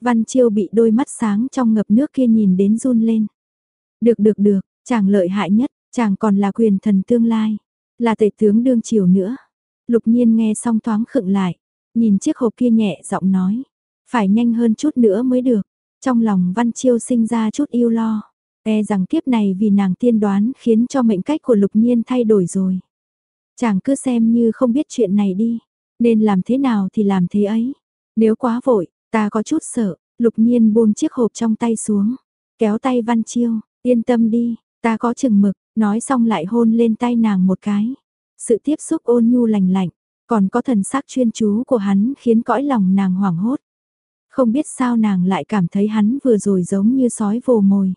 Văn Chiêu bị đôi mắt sáng trong ngập nước kia nhìn đến run lên. Được được được, chàng lợi hại nhất, chàng còn là quyền thần tương lai, là tể tướng đương triều nữa. Lục nhiên nghe xong thoáng khựng lại, nhìn chiếc hộp kia nhẹ giọng nói, phải nhanh hơn chút nữa mới được. Trong lòng Văn Chiêu sinh ra chút yêu lo, e rằng kiếp này vì nàng tiên đoán khiến cho mệnh cách của lục nhiên thay đổi rồi. Chàng cứ xem như không biết chuyện này đi, nên làm thế nào thì làm thế ấy. Nếu quá vội, ta có chút sợ, lục nhiên buông chiếc hộp trong tay xuống, kéo tay Văn Chiêu, yên tâm đi, ta có chừng mực, nói xong lại hôn lên tay nàng một cái. Sự tiếp xúc ôn nhu lành lạnh, còn có thần sắc chuyên chú của hắn khiến cõi lòng nàng hoảng hốt. Không biết sao nàng lại cảm thấy hắn vừa rồi giống như sói vồ mồi.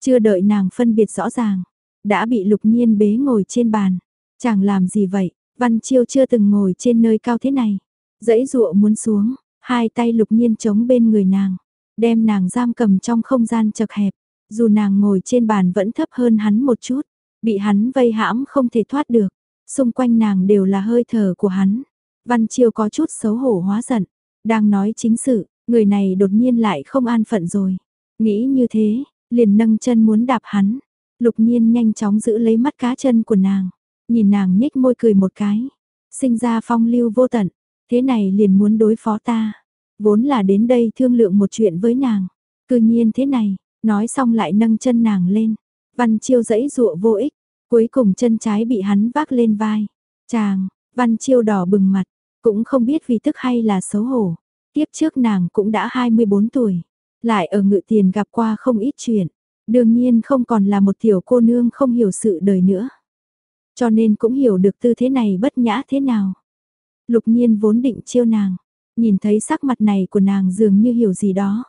Chưa đợi nàng phân biệt rõ ràng, đã bị lục nhiên bế ngồi trên bàn. Chàng làm gì vậy, Văn Chiêu chưa từng ngồi trên nơi cao thế này. Dãy dụa muốn xuống, hai tay lục nhiên chống bên người nàng, đem nàng giam cầm trong không gian chật hẹp. Dù nàng ngồi trên bàn vẫn thấp hơn hắn một chút, bị hắn vây hãm không thể thoát được. Xung quanh nàng đều là hơi thở của hắn. Văn Chiêu có chút xấu hổ hóa giận, đang nói chính sự, người này đột nhiên lại không an phận rồi. Nghĩ như thế, liền nâng chân muốn đạp hắn. Lục nhiên nhanh chóng giữ lấy mắt cá chân của nàng. Nhìn nàng nhếch môi cười một cái. Sinh ra phong lưu vô tận. Thế này liền muốn đối phó ta. Vốn là đến đây thương lượng một chuyện với nàng. Cư nhiên thế này, nói xong lại nâng chân nàng lên. Văn chiêu dẫy dụa vô ích. Cuối cùng chân trái bị hắn vác lên vai. Chàng, văn chiêu đỏ bừng mặt. Cũng không biết vì tức hay là xấu hổ. Tiếp trước nàng cũng đã 24 tuổi. Lại ở ngự tiền gặp qua không ít chuyện. Đương nhiên không còn là một tiểu cô nương không hiểu sự đời nữa. Cho nên cũng hiểu được tư thế này bất nhã thế nào. Lục nhiên vốn định chiêu nàng. Nhìn thấy sắc mặt này của nàng dường như hiểu gì đó.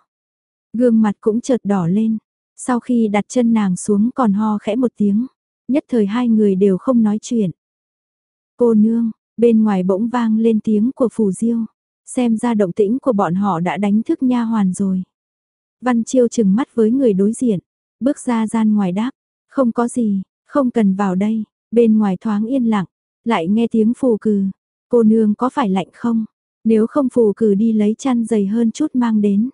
Gương mặt cũng chợt đỏ lên. Sau khi đặt chân nàng xuống còn ho khẽ một tiếng. Nhất thời hai người đều không nói chuyện. Cô nương, bên ngoài bỗng vang lên tiếng của phù diêu. Xem ra động tĩnh của bọn họ đã đánh thức nha hoàn rồi. Văn Chiêu chừng mắt với người đối diện, bước ra gian ngoài đáp, không có gì, không cần vào đây, bên ngoài thoáng yên lặng, lại nghe tiếng phù cừ, cô nương có phải lạnh không? Nếu không phù cử đi lấy chăn dày hơn chút mang đến.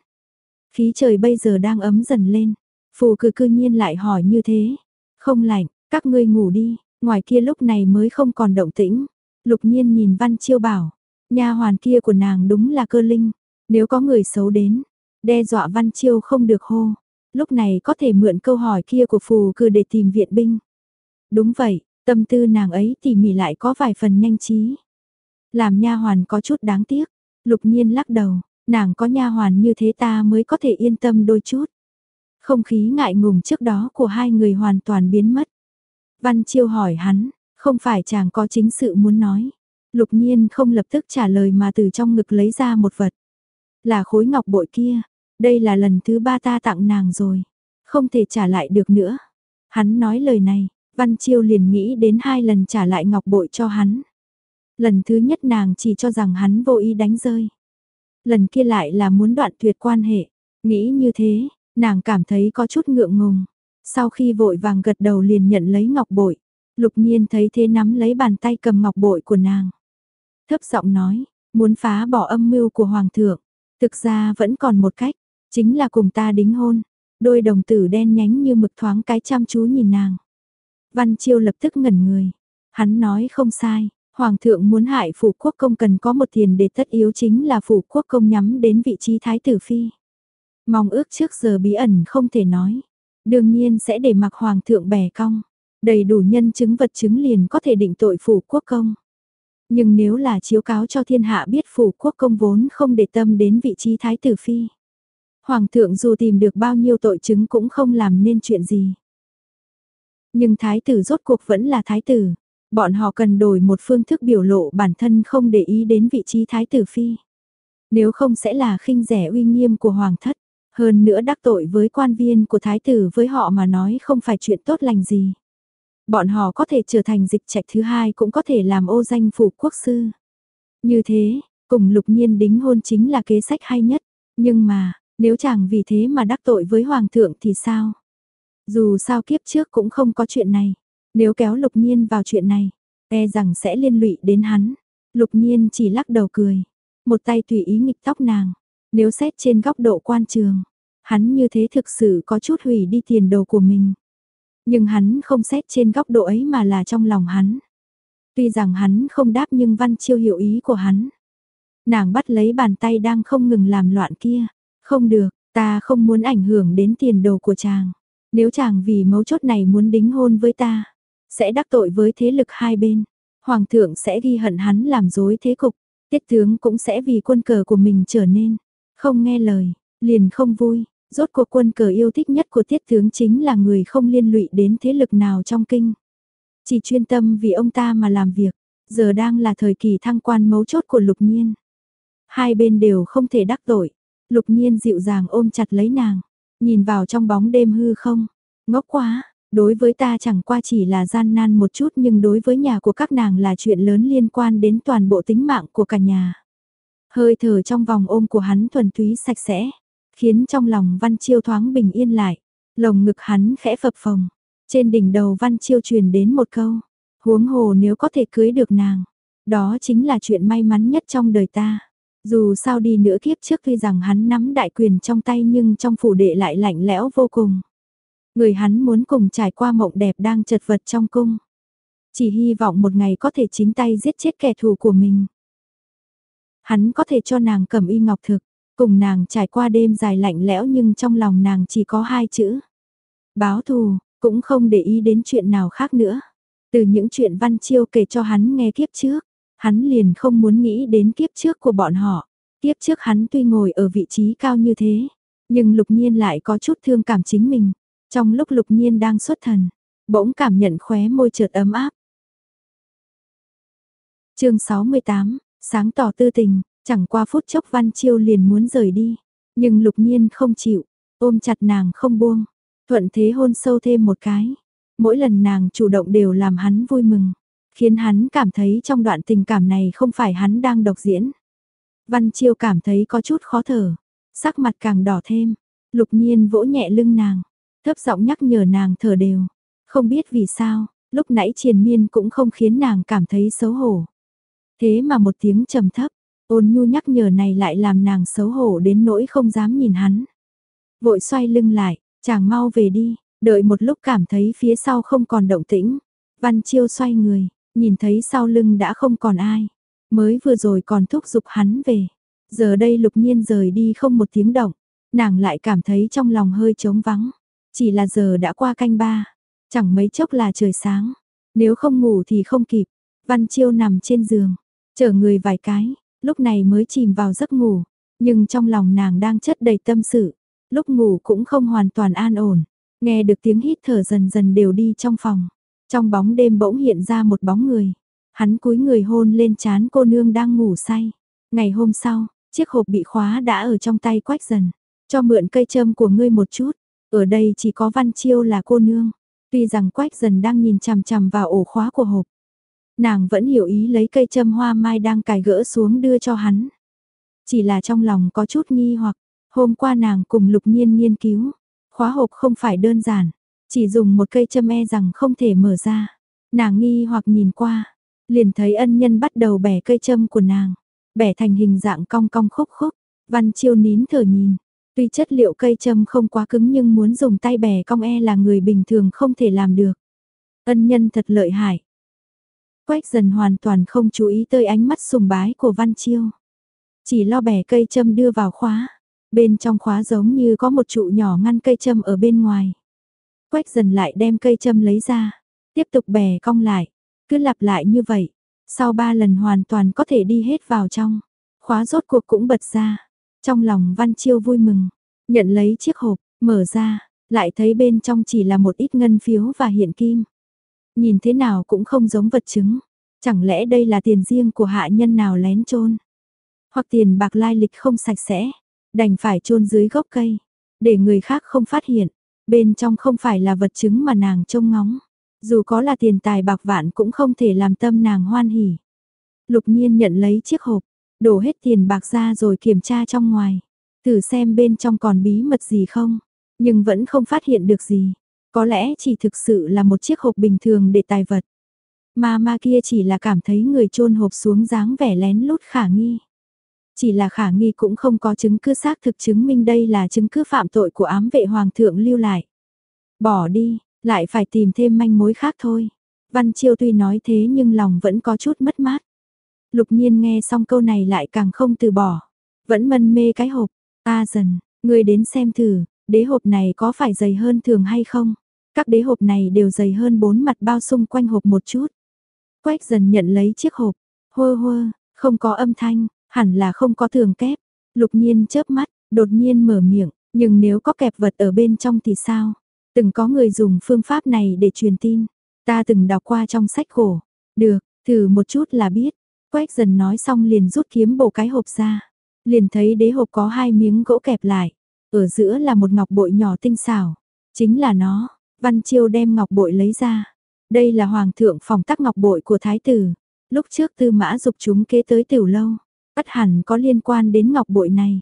Khí trời bây giờ đang ấm dần lên, phù cử cư nhiên lại hỏi như thế, không lạnh, các ngươi ngủ đi, ngoài kia lúc này mới không còn động tĩnh. Lục nhiên nhìn Văn Chiêu bảo, nha hoàn kia của nàng đúng là cơ linh, nếu có người xấu đến, đe dọa Văn Chiêu không được hô, lúc này có thể mượn câu hỏi kia của phù cử để tìm viện binh. Đúng vậy, tâm tư nàng ấy tỉ mỉ lại có vài phần nhanh trí. Làm nha hoàn có chút đáng tiếc, lục nhiên lắc đầu, nàng có nha hoàn như thế ta mới có thể yên tâm đôi chút. Không khí ngại ngùng trước đó của hai người hoàn toàn biến mất. Văn Chiêu hỏi hắn, không phải chàng có chính sự muốn nói. Lục nhiên không lập tức trả lời mà từ trong ngực lấy ra một vật. Là khối ngọc bội kia, đây là lần thứ ba ta tặng nàng rồi, không thể trả lại được nữa. Hắn nói lời này, Văn Chiêu liền nghĩ đến hai lần trả lại ngọc bội cho hắn. Lần thứ nhất nàng chỉ cho rằng hắn vô ý đánh rơi. Lần kia lại là muốn đoạn tuyệt quan hệ, nghĩ như thế, nàng cảm thấy có chút ngượng ngùng. Sau khi vội vàng gật đầu liền nhận lấy ngọc bội, lục nhiên thấy thế nắm lấy bàn tay cầm ngọc bội của nàng. Thấp giọng nói, muốn phá bỏ âm mưu của hoàng thượng, thực ra vẫn còn một cách, chính là cùng ta đính hôn. Đôi đồng tử đen nhánh như mực thoáng cái chăm chú nhìn nàng. Văn Chiêu lập tức ngẩn người. Hắn nói không sai, Hoàng thượng muốn hại phủ quốc công cần có một tiền để tất yếu chính là phủ quốc công nhắm đến vị trí thái tử phi. Mong ước trước giờ bí ẩn không thể nói. Đương nhiên sẽ để mặc Hoàng thượng bẻ cong. Đầy đủ nhân chứng vật chứng liền có thể định tội phủ quốc công. Nhưng nếu là chiếu cáo cho thiên hạ biết phủ quốc công vốn không để tâm đến vị trí thái tử phi. Hoàng thượng dù tìm được bao nhiêu tội chứng cũng không làm nên chuyện gì. Nhưng thái tử rốt cuộc vẫn là thái tử. Bọn họ cần đổi một phương thức biểu lộ bản thân không để ý đến vị trí thái tử phi. Nếu không sẽ là khinh rẻ uy nghiêm của hoàng thất. Hơn nữa đắc tội với quan viên của thái tử với họ mà nói không phải chuyện tốt lành gì. Bọn họ có thể trở thành dịch trạch thứ hai cũng có thể làm ô danh phủ quốc sư. Như thế, cùng lục nhiên đính hôn chính là kế sách hay nhất. Nhưng mà, nếu chẳng vì thế mà đắc tội với hoàng thượng thì sao? Dù sao kiếp trước cũng không có chuyện này. Nếu kéo lục nhiên vào chuyện này, e rằng sẽ liên lụy đến hắn. Lục nhiên chỉ lắc đầu cười. Một tay tùy ý nghịch tóc nàng. Nếu xét trên góc độ quan trường, hắn như thế thực sự có chút hủy đi tiền đồ của mình. Nhưng hắn không xét trên góc độ ấy mà là trong lòng hắn. Tuy rằng hắn không đáp nhưng Văn Chiêu hiểu ý của hắn. Nàng bắt lấy bàn tay đang không ngừng làm loạn kia. Không được, ta không muốn ảnh hưởng đến tiền đồ của chàng. Nếu chàng vì mấu chốt này muốn đính hôn với ta, sẽ đắc tội với thế lực hai bên. Hoàng thượng sẽ ghi hận hắn làm dối thế cục, tiết tướng cũng sẽ vì quân cờ của mình trở nên, không nghe lời, liền không vui. Rốt cuộc quân cờ yêu thích nhất của tiết tướng chính là người không liên lụy đến thế lực nào trong kinh. Chỉ chuyên tâm vì ông ta mà làm việc, giờ đang là thời kỳ thăng quan mấu chốt của lục nhiên. Hai bên đều không thể đắc tội, lục nhiên dịu dàng ôm chặt lấy nàng, nhìn vào trong bóng đêm hư không, ngốc quá, đối với ta chẳng qua chỉ là gian nan một chút nhưng đối với nhà của các nàng là chuyện lớn liên quan đến toàn bộ tính mạng của cả nhà. Hơi thở trong vòng ôm của hắn thuần túy sạch sẽ, khiến trong lòng Văn Chiêu thoáng bình yên lại, lồng ngực hắn khẽ phập phồng. Trên đỉnh đầu Văn Chiêu truyền đến một câu, huống hồ nếu có thể cưới được nàng, đó chính là chuyện may mắn nhất trong đời ta. Dù sao đi nữa kiếp trước tuy rằng hắn nắm đại quyền trong tay nhưng trong phủ đệ lại lạnh lẽo vô cùng. Người hắn muốn cùng trải qua mộng đẹp đang chật vật trong cung. Chỉ hy vọng một ngày có thể chính tay giết chết kẻ thù của mình. Hắn có thể cho nàng cầm y ngọc thực, cùng nàng trải qua đêm dài lạnh lẽo nhưng trong lòng nàng chỉ có hai chữ. Báo thù, cũng không để ý đến chuyện nào khác nữa. Từ những chuyện Văn Chiêu kể cho hắn nghe kiếp trước, hắn liền không muốn nghĩ đến kiếp trước của bọn họ. Kiếp trước hắn tuy ngồi ở vị trí cao như thế, nhưng lục nhiên lại có chút thương cảm chính mình. Trong lúc lục nhiên đang xuất thần, bỗng cảm nhận khóe môi chợt ấm áp. chương 68, sáng tỏ tư tình, chẳng qua phút chốc Văn Chiêu liền muốn rời đi. Nhưng lục nhiên không chịu, ôm chặt nàng không buông, thuận thế hôn sâu thêm một cái. Mỗi lần nàng chủ động đều làm hắn vui mừng, khiến hắn cảm thấy trong đoạn tình cảm này không phải hắn đang độc diễn. Văn Chiêu cảm thấy có chút khó thở, sắc mặt càng đỏ thêm, lục nhiên vỗ nhẹ lưng nàng, thấp giọng nhắc nhở nàng thở đều. Không biết vì sao, lúc nãy triền miên cũng không khiến nàng cảm thấy xấu hổ. Thế mà một tiếng trầm thấp, ôn nhu nhắc nhở này lại làm nàng xấu hổ đến nỗi không dám nhìn hắn. Vội xoay lưng lại, chàng mau về đi, đợi một lúc cảm thấy phía sau không còn động tĩnh. Văn Chiêu xoay người, nhìn thấy sau lưng đã không còn ai. Mới vừa rồi còn thúc giục hắn về. Giờ đây lục nhiên rời đi không một tiếng động. Nàng lại cảm thấy trong lòng hơi trống vắng. Chỉ là giờ đã qua canh ba, chẳng mấy chốc là trời sáng. Nếu không ngủ thì không kịp. Văn Chiêu nằm trên giường, chở người vài cái, lúc này mới chìm vào giấc ngủ. Nhưng trong lòng nàng đang chất đầy tâm sự, lúc ngủ cũng không hoàn toàn an ổn. Nghe được tiếng hít thở dần dần đều đi trong phòng. Trong bóng đêm bỗng hiện ra một bóng người. Hắn cúi người hôn lên chán cô nương đang ngủ say. Ngày hôm sau, chiếc hộp bị khóa đã ở trong tay quách dần. Cho mượn cây châm của ngươi một chút. Ở đây chỉ có Văn Chiêu là cô nương. Tuy rằng Quách dần đang nhìn chằm chằm vào ổ khóa của hộp. Nàng vẫn hiểu ý lấy cây châm hoa mai đang cài gỡ xuống đưa cho hắn. Chỉ là trong lòng có chút nghi hoặc, hôm qua nàng cùng lục nhiên nghiên cứu. Khóa hộp không phải đơn giản, chỉ dùng một cây châm e rằng không thể mở ra. Nàng nghi hoặc nhìn qua, liền thấy ân nhân bắt đầu bẻ cây châm của nàng. Bẻ thành hình dạng cong cong khúc khúc, văn chiêu nín thở nhìn, Tuy chất liệu cây châm không quá cứng nhưng muốn dùng tay bẻ cong e là người bình thường không thể làm được. Ân nhân thật lợi hại. Quách dần hoàn toàn không chú ý tới ánh mắt sùng bái của Văn Chiêu. Chỉ lo bẻ cây châm đưa vào khóa. Bên trong khóa giống như có một trụ nhỏ ngăn cây châm ở bên ngoài. Quách dần lại đem cây châm lấy ra. Tiếp tục bẻ cong lại. Cứ lặp lại như vậy. Sau ba lần hoàn toàn có thể đi hết vào trong. Khóa rốt cuộc cũng bật ra. Trong lòng Văn Chiêu vui mừng, nhận lấy chiếc hộp, mở ra, lại thấy bên trong chỉ là một ít ngân phiếu và hiện kim. Nhìn thế nào cũng không giống vật chứng, chẳng lẽ đây là tiền riêng của hạ nhân nào lén trôn Hoặc tiền bạc lai lịch không sạch sẽ, đành phải trôn dưới gốc cây, để người khác không phát hiện, bên trong không phải là vật chứng mà nàng trông ngóng. Dù có là tiền tài bạc vạn cũng không thể làm tâm nàng hoan hỉ. Lục nhiên nhận lấy chiếc hộp, Đổ hết tiền bạc ra rồi kiểm tra trong ngoài. Thử xem bên trong còn bí mật gì không. Nhưng vẫn không phát hiện được gì. Có lẽ chỉ thực sự là một chiếc hộp bình thường để tài vật. Mà ma kia chỉ là cảm thấy người chôn hộp xuống dáng vẻ lén lút khả nghi. Chỉ là khả nghi cũng không có chứng cứ xác thực chứng minh đây là chứng cứ phạm tội của ám vệ hoàng thượng lưu lại. Bỏ đi, lại phải tìm thêm manh mối khác thôi. Văn Chiêu tuy nói thế nhưng lòng vẫn có chút mất mát. Lục nhiên nghe xong câu này lại càng không từ bỏ. Vẫn mân mê cái hộp. Ta dần, người đến xem thử, đế hộp này có phải dày hơn thường hay không? Các đế hộp này đều dày hơn bốn mặt bao xung quanh hộp một chút. Quách dần nhận lấy chiếc hộp. Hơ hơ, không có âm thanh, hẳn là không có thường kép. Lục nhiên chớp mắt, đột nhiên mở miệng, nhưng nếu có kẹp vật ở bên trong thì sao? Từng có người dùng phương pháp này để truyền tin. Ta từng đọc qua trong sách cổ. Được, thử một chút là biết. Quách dần nói xong liền rút kiếm bổ cái hộp ra. Liền thấy đế hộp có hai miếng gỗ kẹp lại. Ở giữa là một ngọc bội nhỏ tinh xảo. Chính là nó. Văn Chiêu đem ngọc bội lấy ra. Đây là hoàng thượng phòng tắc ngọc bội của thái tử. Lúc trước tư mã dục chúng kế tới tiểu lâu. bất hẳn có liên quan đến ngọc bội này.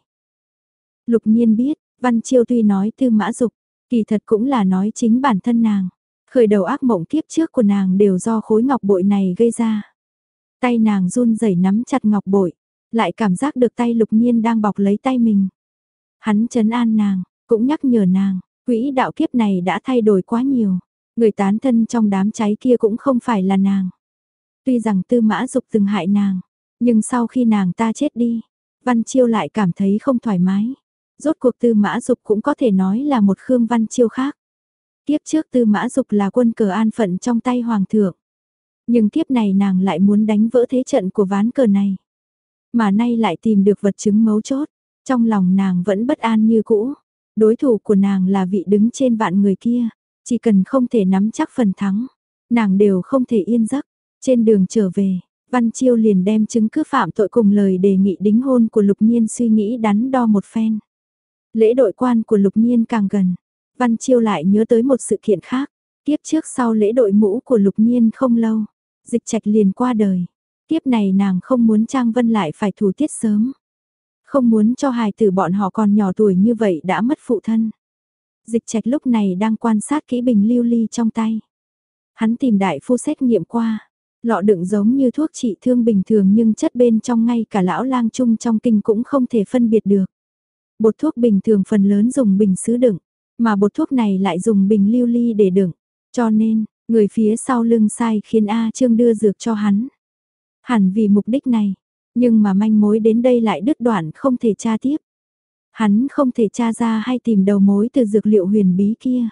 Lục nhiên biết, Văn Chiêu tuy nói tư mã dục, kỳ thật cũng là nói chính bản thân nàng. Khởi đầu ác mộng kiếp trước của nàng đều do khối ngọc bội này gây ra. Tay nàng run rẩy nắm chặt ngọc bội, lại cảm giác được tay lục nhiên đang bọc lấy tay mình. Hắn chấn an nàng, cũng nhắc nhở nàng, quỹ đạo kiếp này đã thay đổi quá nhiều. Người tán thân trong đám cháy kia cũng không phải là nàng. Tuy rằng tư mã dục từng hại nàng, nhưng sau khi nàng ta chết đi, Văn Chiêu lại cảm thấy không thoải mái. Rốt cuộc tư mã dục cũng có thể nói là một Khương Văn Chiêu khác. Kiếp trước tư mã dục là quân cờ an phận trong tay hoàng thượng. Nhưng kiếp này nàng lại muốn đánh vỡ thế trận của ván cờ này. Mà nay lại tìm được vật chứng mấu chốt. Trong lòng nàng vẫn bất an như cũ. Đối thủ của nàng là vị đứng trên vạn người kia. Chỉ cần không thể nắm chắc phần thắng. Nàng đều không thể yên giấc. Trên đường trở về, Văn Chiêu liền đem chứng cứ phạm tội cùng lời đề nghị đính hôn của Lục Nhiên suy nghĩ đắn đo một phen. Lễ đội quan của Lục Nhiên càng gần, Văn Chiêu lại nhớ tới một sự kiện khác, tiếp trước sau lễ đội mũ của Lục Nhiên không lâu, dịch trạch liền qua đời. Tiếp này nàng không muốn Trang Vân lại phải thủ tiết sớm. Không muốn cho hài tử bọn họ còn nhỏ tuổi như vậy đã mất phụ thân. Dịch trạch lúc này đang quan sát kỹ bình lưu ly trong tay. Hắn tìm đại phu xét nghiệm qua. Lọ đựng giống như thuốc trị thương bình thường nhưng chất bên trong ngay cả lão lang chung trong kinh cũng không thể phân biệt được. Bột thuốc bình thường phần lớn dùng bình sứ đựng, mà bột thuốc này lại dùng bình lưu ly để đựng. Cho nên, người phía sau lưng sai khiến A Trương đưa dược cho hắn. Hẳn vì mục đích này, nhưng mà manh mối đến đây lại đứt đoạn không thể tra tiếp. Hắn không thể tra ra hay tìm đầu mối từ dược liệu huyền bí kia.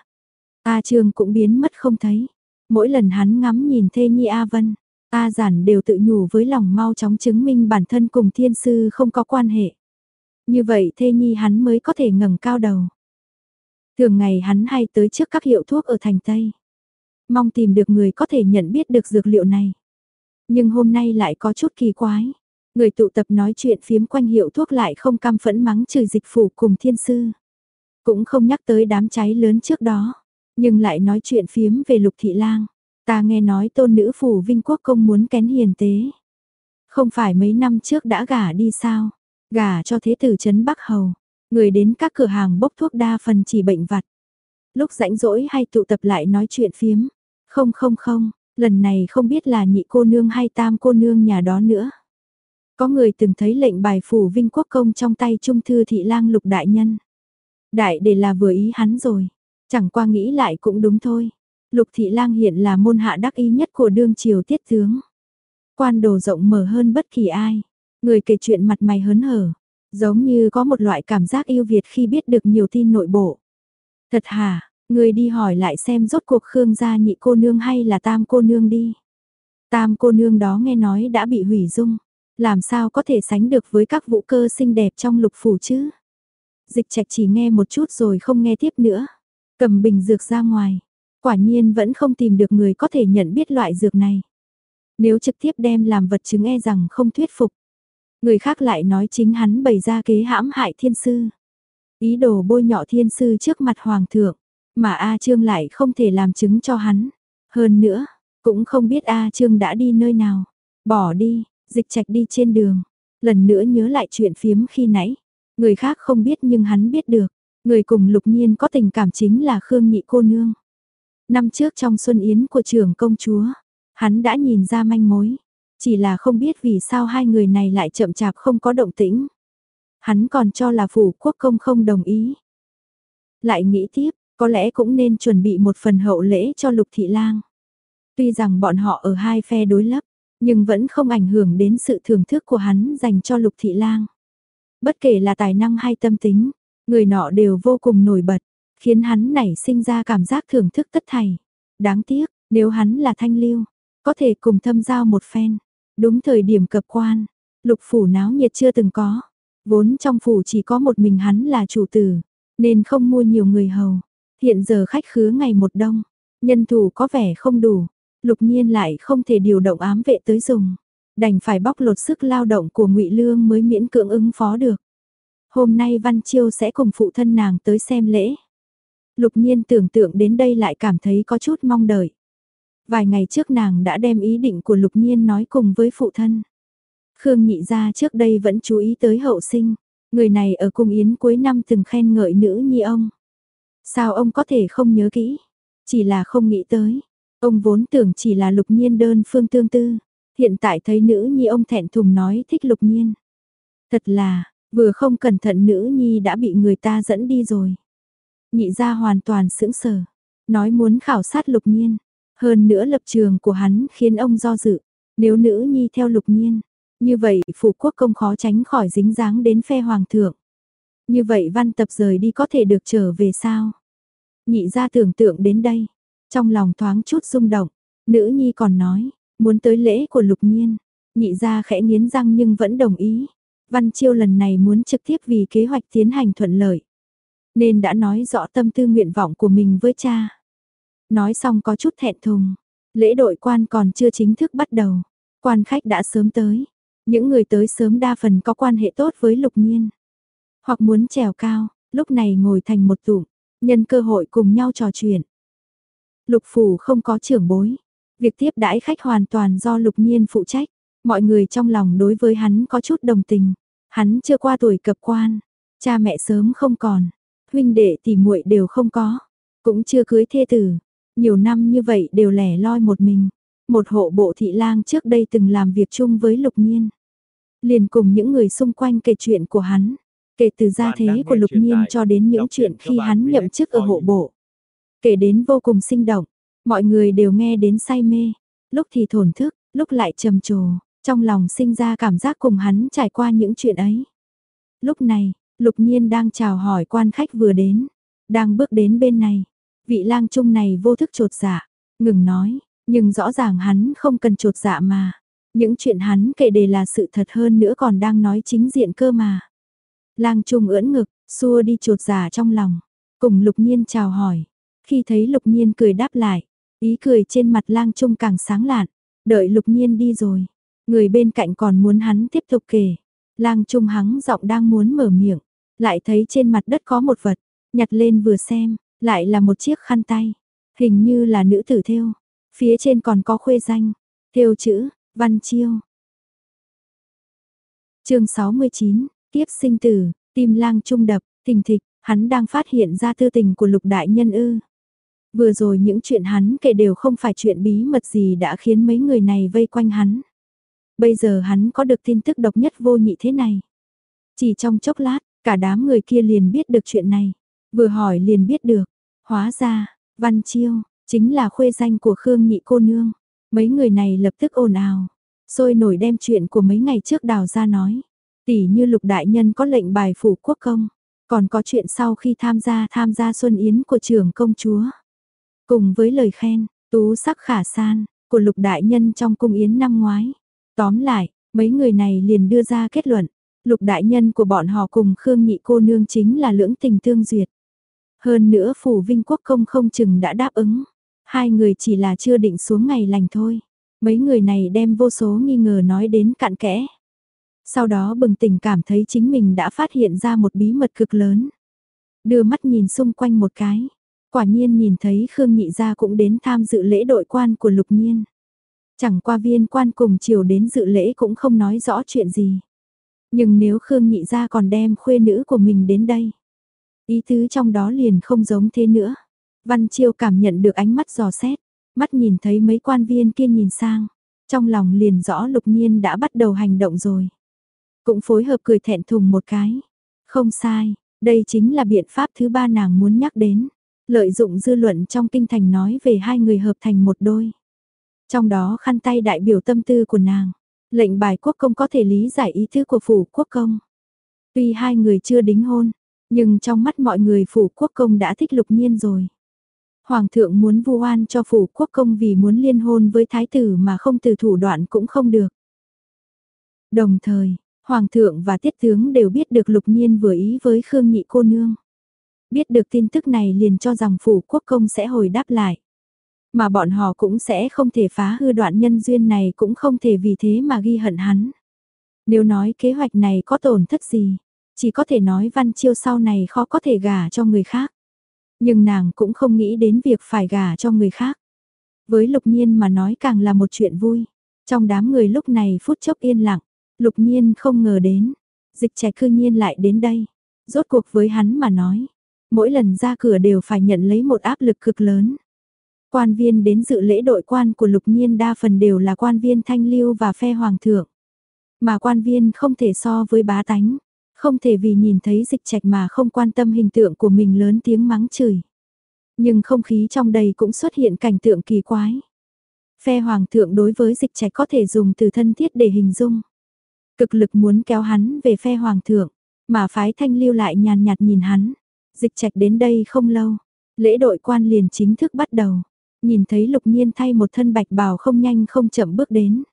A Trương cũng biến mất không thấy. Mỗi lần hắn ngắm nhìn thê nhi A Vân, A giản đều tự nhủ với lòng mau chóng chứng minh bản thân cùng thiên sư không có quan hệ. Như vậy thê nhi hắn mới có thể ngẩng cao đầu. Thường ngày hắn hay tới trước các hiệu thuốc ở thành Tây. Mong tìm được người có thể nhận biết được dược liệu này. Nhưng hôm nay lại có chút kỳ quái. Người tụ tập nói chuyện phiếm quanh hiệu thuốc lại không cam phẫn mắng trừ dịch phủ cùng thiên sư. Cũng không nhắc tới đám cháy lớn trước đó. Nhưng lại nói chuyện phiếm về lục thị lang. Ta nghe nói tôn nữ phủ vinh quốc công muốn kén hiền tế. Không phải mấy năm trước đã gả đi sao? Gả cho thế tử trấn Bắc Hầu. Người đến các cửa hàng bốc thuốc đa phần chỉ bệnh vặt. Lúc rãnh rỗi hay tụ tập lại nói chuyện phiếm. Không không không, lần này không biết là nhị cô nương hay tam cô nương nhà đó nữa. Có người từng thấy lệnh bài phủ vinh quốc công trong tay trung thư thị lang lục đại nhân. Đại để là vừa ý hắn rồi. Chẳng qua nghĩ lại cũng đúng thôi. Lục thị lang hiện là môn hạ đắc ý nhất của đương triều tiết tướng. Quan đồ rộng mở hơn bất kỳ ai. Người kể chuyện mặt mày hớn hở. Giống như có một loại cảm giác yêu Việt khi biết được nhiều tin nội bộ. Thật hả, người đi hỏi lại xem rốt cuộc Khương gia nhị cô nương hay là tam cô nương đi. Tam cô nương đó nghe nói đã bị hủy dung. Làm sao có thể sánh được với các vũ cơ xinh đẹp trong lục phủ chứ? Dịch trạch chỉ nghe một chút rồi không nghe tiếp nữa. Cầm bình dược ra ngoài. Quả nhiên vẫn không tìm được người có thể nhận biết loại dược này. Nếu trực tiếp đem làm vật chứng e rằng không thuyết phục. Người khác lại nói chính hắn bày ra kế hãm hại thiên sư. Ý đồ bôi nhọ thiên sư trước mặt hoàng thượng. Mà A Trương lại không thể làm chứng cho hắn. Hơn nữa, cũng không biết A Trương đã đi nơi nào. Bỏ đi, dịch trạch đi trên đường. Lần nữa nhớ lại chuyện phiếm khi nãy. Người khác không biết nhưng hắn biết được. Người cùng lục nhiên có tình cảm chính là Khương Nhị cô nương. Năm trước trong xuân yến của trưởng công chúa, hắn đã nhìn ra manh mối. Chỉ là không biết vì sao hai người này lại chậm chạp không có động tĩnh. Hắn còn cho là phủ quốc công không đồng ý. Lại nghĩ tiếp, có lẽ cũng nên chuẩn bị một phần hậu lễ cho lục thị lang. Tuy rằng bọn họ ở hai phe đối lập, nhưng vẫn không ảnh hưởng đến sự thưởng thức của hắn dành cho lục thị lang. Bất kể là tài năng hay tâm tính, người nọ đều vô cùng nổi bật, khiến hắn nảy sinh ra cảm giác thưởng thức tất thảy. Đáng tiếc, nếu hắn là thanh lưu, có thể cùng thâm giao một phen. Đúng thời điểm cập quan, lục phủ náo nhiệt chưa từng có. Vốn trong phủ chỉ có một mình hắn là chủ tử, nên không mua nhiều người hầu. Hiện giờ khách khứa ngày một đông, nhân thủ có vẻ không đủ, lục nhiên lại không thể điều động ám vệ tới dùng. Đành phải bóc lột sức lao động của ngụy Lương mới miễn cưỡng ứng phó được. Hôm nay Văn Chiêu sẽ cùng phụ thân nàng tới xem lễ. Lục nhiên tưởng tượng đến đây lại cảm thấy có chút mong đợi. Vài ngày trước nàng đã đem ý định của lục nhiên nói cùng với phụ thân. Khương nhị gia trước đây vẫn chú ý tới hậu sinh. Người này ở cung yến cuối năm từng khen ngợi nữ nhi ông. Sao ông có thể không nhớ kỹ? Chỉ là không nghĩ tới. Ông vốn tưởng chỉ là lục nhiên đơn phương tương tư. Hiện tại thấy nữ nhi ông thẹn thùng nói thích lục nhiên. Thật là, vừa không cẩn thận nữ nhi đã bị người ta dẫn đi rồi. Nhị gia hoàn toàn sững sờ. Nói muốn khảo sát lục nhiên. Hơn nữa lập trường của hắn khiến ông do dự. Nếu nữ nhi theo lục nhiên. Như vậy phủ quốc công khó tránh khỏi dính dáng đến phe hoàng thượng. Như vậy văn tập rời đi có thể được trở về sao? Nhị ra tưởng tượng đến đây. Trong lòng thoáng chút rung động. Nữ nhi còn nói. Muốn tới lễ của lục nhiên. Nhị ra khẽ nghiến răng nhưng vẫn đồng ý. Văn Chiêu lần này muốn trực tiếp vì kế hoạch tiến hành thuận lợi. Nên đã nói rõ tâm tư nguyện vọng của mình với cha. Nói xong có chút thẹn thùng. Lễ đội quan còn chưa chính thức bắt đầu. Quan khách đã sớm tới. Những người tới sớm đa phần có quan hệ tốt với lục nhiên. Hoặc muốn trèo cao, lúc này ngồi thành một tụm, nhân cơ hội cùng nhau trò chuyện. Lục phủ không có trưởng bối. Việc tiếp đãi khách hoàn toàn do lục nhiên phụ trách. Mọi người trong lòng đối với hắn có chút đồng tình. Hắn chưa qua tuổi cập quan. Cha mẹ sớm không còn. Huynh đệ tỷ muội đều không có. Cũng chưa cưới thê tử. Nhiều năm như vậy đều lẻ loi một mình. Một hộ bộ thị lang trước đây từng làm việc chung với lục nhiên. Liền cùng những người xung quanh kể chuyện của hắn. Kể từ gia thế của lục nhiên cho đến những chuyện khi hắn nhậm chức ở hộ bộ. Kể đến vô cùng sinh động. Mọi người đều nghe đến say mê. Lúc thì thổn thức, lúc lại trầm trồ. Trong lòng sinh ra cảm giác cùng hắn trải qua những chuyện ấy. Lúc này, lục nhiên đang chào hỏi quan khách vừa đến. Đang bước đến bên này. Vị lang trung này vô thức trột dạ. Ngừng nói, nhưng rõ ràng hắn không cần trột dạ mà. Những chuyện hắn kể đề là sự thật hơn nữa còn đang nói chính diện cơ mà. Lang trung ưỡn ngực, xua đi trột dạ trong lòng. Cùng lục nhiên chào hỏi. Khi thấy lục nhiên cười đáp lại, ý cười trên mặt lang trung càng sáng lạn. Đợi lục nhiên đi rồi. Người bên cạnh còn muốn hắn tiếp tục kể. Lang trung hắng giọng đang muốn mở miệng. Lại thấy trên mặt đất có một vật. Nhặt lên vừa xem, lại là một chiếc khăn tay. Hình như là nữ tử thêu. Phía trên còn có khuê danh. theo chữ, văn chiêu. chương 69, tiếp sinh tử, tim lang trung đập, tình thịch, hắn đang phát hiện ra tư tình của lục đại nhân ư. Vừa rồi những chuyện hắn kể đều không phải chuyện bí mật gì đã khiến mấy người này vây quanh hắn. Bây giờ hắn có được tin tức độc nhất vô nhị thế này. Chỉ trong chốc lát, cả đám người kia liền biết được chuyện này. Vừa hỏi liền biết được. Hóa ra, Văn Chiêu, chính là khuê danh của Khương Nhị cô nương. Mấy người này lập tức ồn ào. Sôi nổi đem chuyện của mấy ngày trước đào ra nói. Tỷ như lục đại nhân có lệnh bài phủ quốc công. Còn có chuyện sau khi tham gia tham gia xuân yến của trưởng công chúa. Cùng với lời khen, tú sắc khả san, của lục đại nhân trong cung yến năm ngoái. Tóm lại, mấy người này liền đưa ra kết luận, lục đại nhân của bọn họ cùng Khương Nhị cô nương chính là lưỡng tình tương duyệt. Hơn nữa phủ vinh quốc công không chừng đã đáp ứng, hai người chỉ là chưa định xuống ngày lành thôi. Mấy người này đem vô số nghi ngờ nói đến cạn kẽ. Sau đó bừng tỉnh cảm thấy chính mình đã phát hiện ra một bí mật cực lớn. Đưa mắt nhìn xung quanh một cái, quả nhiên nhìn thấy Khương Nhị Gia cũng đến tham dự lễ đội quan của Lục Nhiên. Chẳng qua viên quan cùng chiều đến dự lễ cũng không nói rõ chuyện gì. Nhưng nếu Khương Nhị Gia còn đem khuê nữ của mình đến đây, ý tứ trong đó liền không giống thế nữa. Văn Chiêu cảm nhận được ánh mắt dò xét, mắt nhìn thấy mấy quan viên kia nhìn sang, trong lòng liền rõ lục nhiên đã bắt đầu hành động rồi. Cũng phối hợp cười thẹn thùng một cái, Không sai, đây chính là biện pháp thứ ba nàng muốn nhắc đến. Lợi dụng dư luận trong kinh thành nói về hai người hợp thành một đôi. Trong đó khăn tay đại biểu tâm tư của nàng. Lệnh bài quốc công có thể lý giải ý thư của phủ quốc công. Tuy hai người chưa đính hôn, nhưng trong mắt mọi người phủ quốc công đã thích lục nhiên rồi. Hoàng thượng muốn vu oan cho phủ quốc công vì muốn liên hôn với thái tử mà không từ thủ đoạn cũng không được. Đồng thời, Hoàng thượng và tiết tướng đều biết được lục nhiên vừa ý với Khương Nhị cô nương. Biết được tin tức này liền cho rằng phủ quốc công sẽ hồi đáp lại. Mà bọn họ cũng sẽ không thể phá hư đoạn nhân duyên này cũng không thể vì thế mà ghi hận hắn. Nếu nói kế hoạch này có tổn thất gì, chỉ có thể nói văn chiêu sau này khó có thể gả cho người khác. Nhưng nàng cũng không nghĩ đến việc phải gả cho người khác. Với lục nhiên mà nói càng là một chuyện vui. Trong đám người lúc này phút chốc yên lặng, lục nhiên không ngờ đến. Dịch trẻ cư nhiên lại đến đây. Rốt cuộc với hắn mà nói. Mỗi lần ra cửa đều phải nhận lấy một áp lực cực lớn. Quan viên đến dự lễ đội quan của lục nhiên đa phần đều là quan viên thanh lưu và phe hoàng thượng. Mà quan viên không thể so với bá tánh. Không thể vì nhìn thấy dịch trạch mà không quan tâm hình tượng của mình lớn tiếng mắng chửi. Nhưng không khí trong đây cũng xuất hiện cảnh tượng kỳ quái. Phe hoàng thượng đối với dịch trạch có thể dùng từ thân thiết để hình dung. Cực lực muốn kéo hắn về phe hoàng thượng, mà phái thanh lưu lại nhàn nhạt nhìn hắn. Dịch trạch đến đây không lâu, lễ đội quan liền chính thức bắt đầu. Nhìn thấy lục nhiên thay một thân bạch bào không nhanh không chậm bước đến.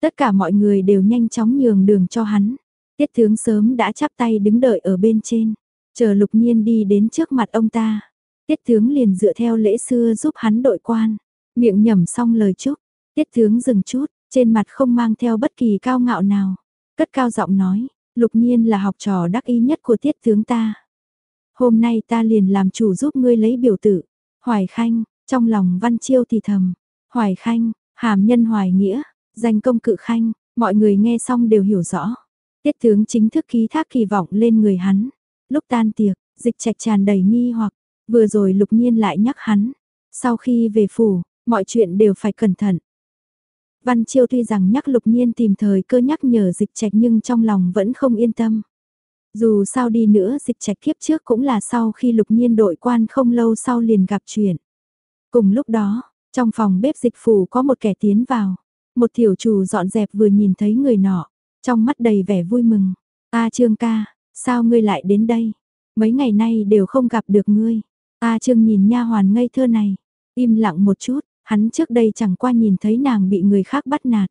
Tất cả mọi người đều nhanh chóng nhường đường cho hắn. Tiết tướng sớm đã chắp tay đứng đợi ở bên trên, chờ lục nhiên đi đến trước mặt ông ta. Tiết tướng liền dựa theo lễ xưa giúp hắn đội quan, miệng nhẩm xong lời chúc. Tiết tướng dừng chút, trên mặt không mang theo bất kỳ cao ngạo nào. Cất cao giọng nói, lục nhiên là học trò đắc ý nhất của tiết tướng ta. Hôm nay ta liền làm chủ giúp ngươi lấy biểu tử. Hoài Khanh, trong lòng văn chiêu thì thầm. Hoài Khanh, hàm nhân hoài nghĩa, danh công cự khanh, mọi người nghe xong đều hiểu rõ. Tiết tướng chính thức ký thác kỳ vọng lên người hắn. Lúc tan tiệc, dịch trạch tràn đầy nghi hoặc, vừa rồi lục nhiên lại nhắc hắn. Sau khi về phủ, mọi chuyện đều phải cẩn thận. Văn Chiêu tuy rằng nhắc lục nhiên tìm thời cơ nhắc nhở dịch trạch nhưng trong lòng vẫn không yên tâm. Dù sao đi nữa dịch trạch kiếp trước cũng là sau khi lục nhiên đội quan không lâu sau liền gặp chuyện. Cùng lúc đó, trong phòng bếp dịch phủ có một kẻ tiến vào. Một tiểu chủ dọn dẹp vừa nhìn thấy người nọ, trong mắt đầy vẻ vui mừng. A Trương ca, sao ngươi lại đến đây? Mấy ngày nay đều không gặp được ngươi. A Trương nhìn nha hoàn ngây thơ này, im lặng một chút, hắn trước đây chẳng qua nhìn thấy nàng bị người khác bắt nạt.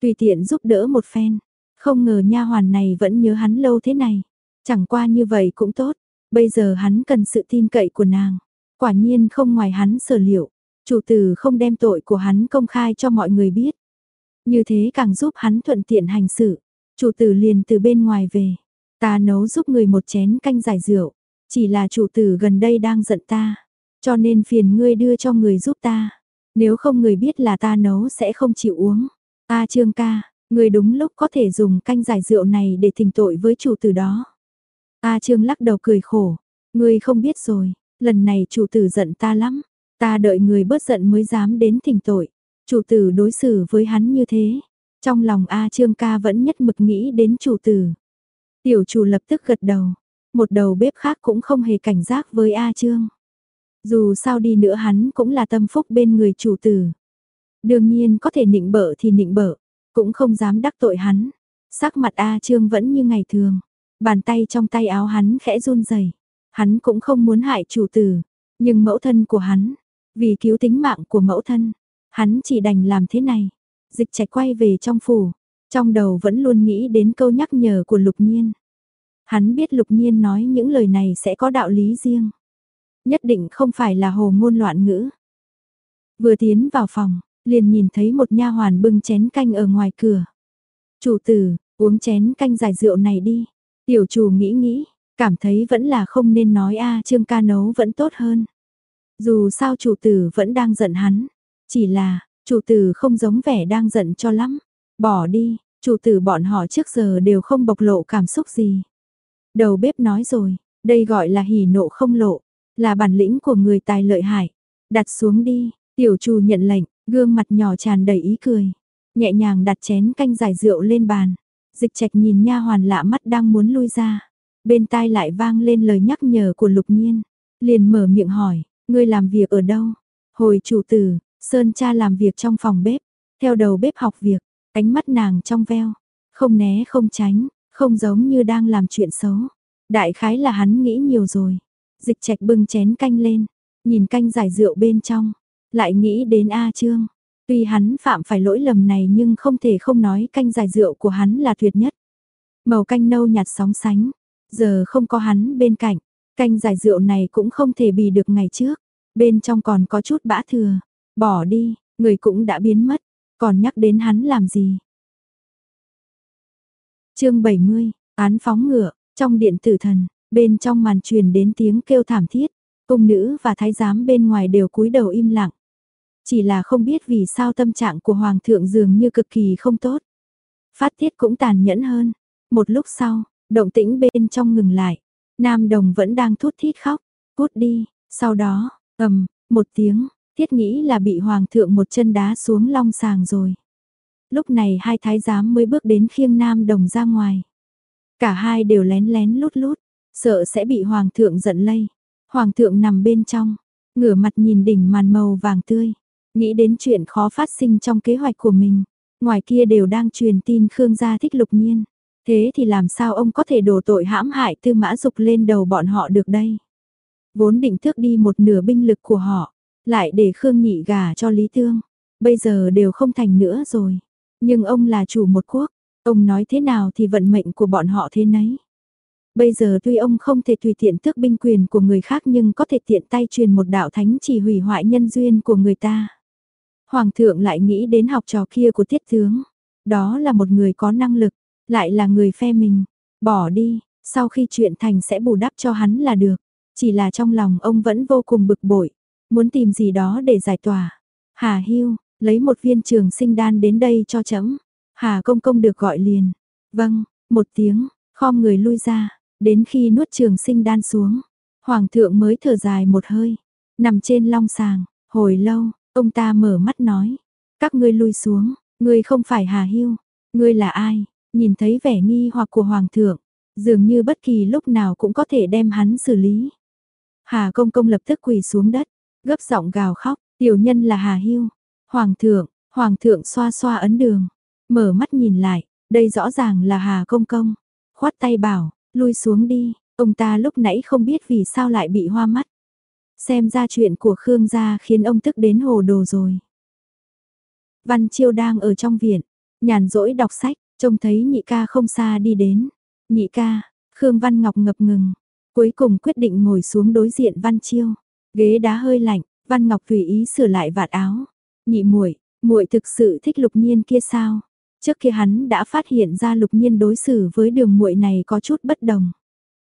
Tùy tiện giúp đỡ một phen, không ngờ nha hoàn này vẫn nhớ hắn lâu thế này. Chẳng qua như vậy cũng tốt, bây giờ hắn cần sự tin cậy của nàng. Quả nhiên không ngoài hắn sở liệu, chủ tử không đem tội của hắn công khai cho mọi người biết. Như thế càng giúp hắn thuận tiện hành sự Chủ tử liền từ bên ngoài về. Ta nấu giúp người một chén canh giải rượu. Chỉ là chủ tử gần đây đang giận ta. Cho nên phiền ngươi đưa cho người giúp ta. Nếu không người biết là ta nấu sẽ không chịu uống. Ta trương ca, người đúng lúc có thể dùng canh giải rượu này để thỉnh tội với chủ tử đó. Ta trương lắc đầu cười khổ. Ngươi không biết rồi, lần này chủ tử giận ta lắm. Ta đợi người bớt giận mới dám đến thỉnh tội. Chủ tử đối xử với hắn như thế. Trong lòng A Trương ca vẫn nhất mực nghĩ đến chủ tử. Tiểu chủ lập tức gật đầu. Một đầu bếp khác cũng không hề cảnh giác với A Trương. Dù sao đi nữa hắn cũng là tâm phúc bên người chủ tử. Đương nhiên có thể nịnh bợ thì nịnh bợ, cũng không dám đắc tội hắn. Sắc mặt A Trương vẫn như ngày thường. Bàn tay trong tay áo hắn khẽ run rẩy. Hắn cũng không muốn hại chủ tử, nhưng mẫu thân của hắn, vì cứu tính mạng của mẫu thân, Hắn chỉ đành làm thế này. Dịch trạch quay về trong phủ. Trong đầu vẫn luôn nghĩ đến câu nhắc nhở của lục nhiên. Hắn biết lục nhiên nói những lời này sẽ có đạo lý riêng. Nhất định không phải là hồ ngôn loạn ngữ. Vừa tiến vào phòng, liền nhìn thấy một nha hoàn bưng chén canh ở ngoài cửa. Chủ tử, uống chén canh giải rượu này đi. Tiểu chủ nghĩ nghĩ, cảm thấy vẫn là không nên nói a trương ca nấu vẫn tốt hơn. Dù sao chủ tử vẫn đang giận hắn, chỉ là, chủ tử không giống vẻ đang giận cho lắm. Bỏ đi, chủ tử bọn họ trước giờ đều không bộc lộ cảm xúc gì. Đầu bếp nói rồi, đây gọi là hỉ nộ không lộ, là bản lĩnh của người tài lợi hại. Đặt xuống đi, tiểu chủ nhận lệnh, gương mặt nhỏ tràn đầy ý cười. Nhẹ nhàng đặt chén canh giải rượu lên bàn. Dịch trạch nhìn nha hoàn lạ mắt đang muốn lui ra. bên tai lại vang lên lời nhắc nhở của Lục Nhiên, liền mở miệng hỏi, ngươi làm việc ở đâu? Hồi chủ tử, Sơn cha làm việc trong phòng bếp, theo đầu bếp học việc, ánh mắt nàng trong veo, không né không tránh, không giống như đang làm chuyện xấu. Đại khái là hắn nghĩ nhiều rồi. Dịch trạch bưng chén canh lên, nhìn canh giải rượu bên trong, lại nghĩ đến A Trương. Tuy hắn phạm phải lỗi lầm này nhưng không thể không nói canh giải rượu của hắn là tuyệt nhất. Màu canh nâu nhạt sóng sánh, giờ không có hắn bên cạnh, canh giải rượu này cũng không thể bì được ngày trước. Bên trong còn có chút bã thừa, bỏ đi, người cũng đã biến mất, còn nhắc đến hắn làm gì. chương 70, án phóng ngựa, trong điện tử thần, bên trong màn truyền đến tiếng kêu thảm thiết, cung nữ và thái giám bên ngoài đều cúi đầu im lặng. Chỉ là không biết vì sao tâm trạng của hoàng thượng dường như cực kỳ không tốt. Phát tiết cũng tàn nhẫn hơn. Một lúc sau, động tĩnh bên trong ngừng lại. Nam đồng vẫn đang thút thít khóc, cút đi, sau đó, ầm, một tiếng, thiết nghĩ là bị hoàng thượng một chân đá xuống long sàng rồi. Lúc này hai thái giám mới bước đến khiêng nam đồng ra ngoài. Cả hai đều lén lén lút lút, sợ sẽ bị hoàng thượng giận lây. Hoàng thượng nằm bên trong, ngửa mặt nhìn đỉnh màn màu vàng tươi, nghĩ đến chuyện khó phát sinh trong kế hoạch của mình. Ngoài kia đều đang truyền tin Khương gia thích lục nhiên. Thế thì làm sao ông có thể đổ tội hãm hại tư mã dục lên đầu bọn họ được đây? Vốn định thước đi một nửa binh lực của họ, lại để Khương nhị gà cho Lý Tương. Bây giờ đều không thành nữa rồi. Nhưng ông là chủ một quốc, ông nói thế nào thì vận mệnh của bọn họ thế nấy. Bây giờ tuy ông không thể tùy tiện tước binh quyền của người khác nhưng có thể tiện tay truyền một đạo thánh chỉ hủy hoại nhân duyên của người ta. Hoàng thượng lại nghĩ đến học trò kia của tiết tướng. Đó là một người có năng lực, lại là người phe mình. Bỏ đi, sau khi chuyện thành sẽ bù đắp cho hắn là được. Chỉ là trong lòng ông vẫn vô cùng bực bội, muốn tìm gì đó để giải tỏa. Hà Hưu, lấy một viên trường sinh đan đến đây cho chấm. Hà Công Công được gọi liền. Vâng, một tiếng, khom người lui ra, đến khi nuốt trường sinh đan xuống. Hoàng thượng mới thở dài một hơi, nằm trên long sàng, hồi lâu, ông ta mở mắt nói. Các ngươi lui xuống, ngươi không phải Hà Hưu, ngươi là ai? Nhìn thấy vẻ nghi hoặc của Hoàng thượng, dường như bất kỳ lúc nào cũng có thể đem hắn xử lý. Hà Công Công lập tức quỳ xuống đất, gấp giọng gào khóc, tiểu nhân là Hà Hưu. Hoàng thượng, Hoàng thượng xoa xoa ấn đường, mở mắt nhìn lại, đây rõ ràng là Hà Công Công. Khoát tay bảo, lui xuống đi, ông ta lúc nãy không biết vì sao lại bị hoa mắt. Xem ra chuyện của Khương gia khiến ông tức đến hồ đồ rồi. Văn Chiêu đang ở trong viện, nhàn rỗi đọc sách, trông thấy nhị ca không xa đi đến. Nhị ca, Khương Văn Ngọc ngập ngừng, cuối cùng quyết định ngồi xuống đối diện Văn Chiêu. Ghế đá hơi lạnh, Văn Ngọc tùy ý sửa lại vạt áo. Nhị muội, muội thực sự thích Lục Nhiên kia sao? Trước kia hắn đã phát hiện ra Lục Nhiên đối xử với Đường muội này có chút bất đồng.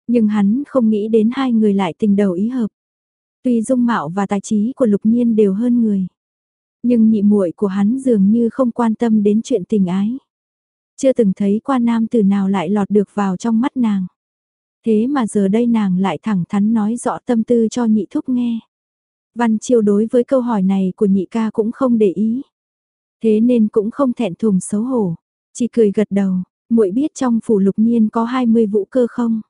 Nhưng hắn không nghĩ đến hai người lại tình đầu ý hợp. Tuy dung mạo và tài trí của Lục Nhiên đều hơn người, nhưng nhị muội của hắn dường như không quan tâm đến chuyện tình ái. Chưa từng thấy qua nam từ nào lại lọt được vào trong mắt nàng. Thế mà giờ đây nàng lại thẳng thắn nói rõ tâm tư cho nhị thúc nghe. Văn Chiêu đối với câu hỏi này của nhị ca cũng không để ý. Thế nên cũng không thẹn thùng xấu hổ, chỉ cười gật đầu, muội biết trong phủ lục nhiên có 20 vũ cơ không?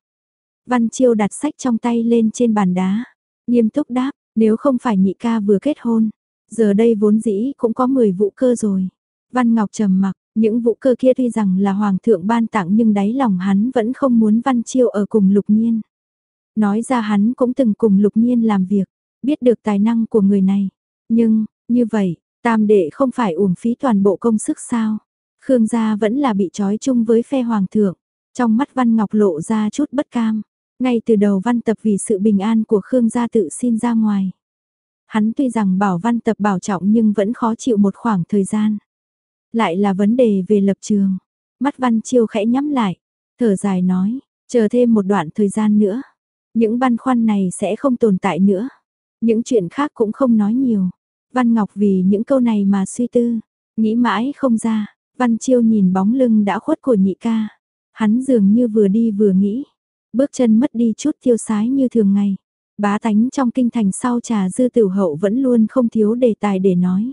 Văn Chiêu đặt sách trong tay lên trên bàn đá, nghiêm túc đáp, nếu không phải nhị ca vừa kết hôn, giờ đây vốn dĩ cũng có 10 vũ cơ rồi. Văn Ngọc trầm mặc, những vũ cơ kia tuy rằng là hoàng thượng ban tặng nhưng đáy lòng hắn vẫn không muốn Văn Chiêu ở cùng Lục Nhiên. Nói ra hắn cũng từng cùng Lục Nhiên làm việc, biết được tài năng của người này. Nhưng, như vậy, tam đệ không phải uổng phí toàn bộ công sức sao? Khương gia vẫn là bị trói chung với phe hoàng thượng. Trong mắt Văn Ngọc lộ ra chút bất cam. Ngay từ đầu Văn Tập vì sự bình an của Khương gia tự xin ra ngoài. Hắn tuy rằng bảo Văn Tập bảo trọng nhưng vẫn khó chịu một khoảng thời gian. Lại là vấn đề về lập trường. Mắt Văn Chiêu khẽ nhắm lại, thở dài nói, chờ thêm một đoạn thời gian nữa. Những băn khoăn này sẽ không tồn tại nữa. Những chuyện khác cũng không nói nhiều. Văn Ngọc vì những câu này mà suy tư, nghĩ mãi không ra. Văn Chiêu nhìn bóng lưng đã khuất của nhị ca. Hắn dường như vừa đi vừa nghĩ. Bước chân mất đi chút tiêu sái như thường ngày. Bá tánh trong kinh thành sau trà dư tiểu hậu vẫn luôn không thiếu đề tài để nói.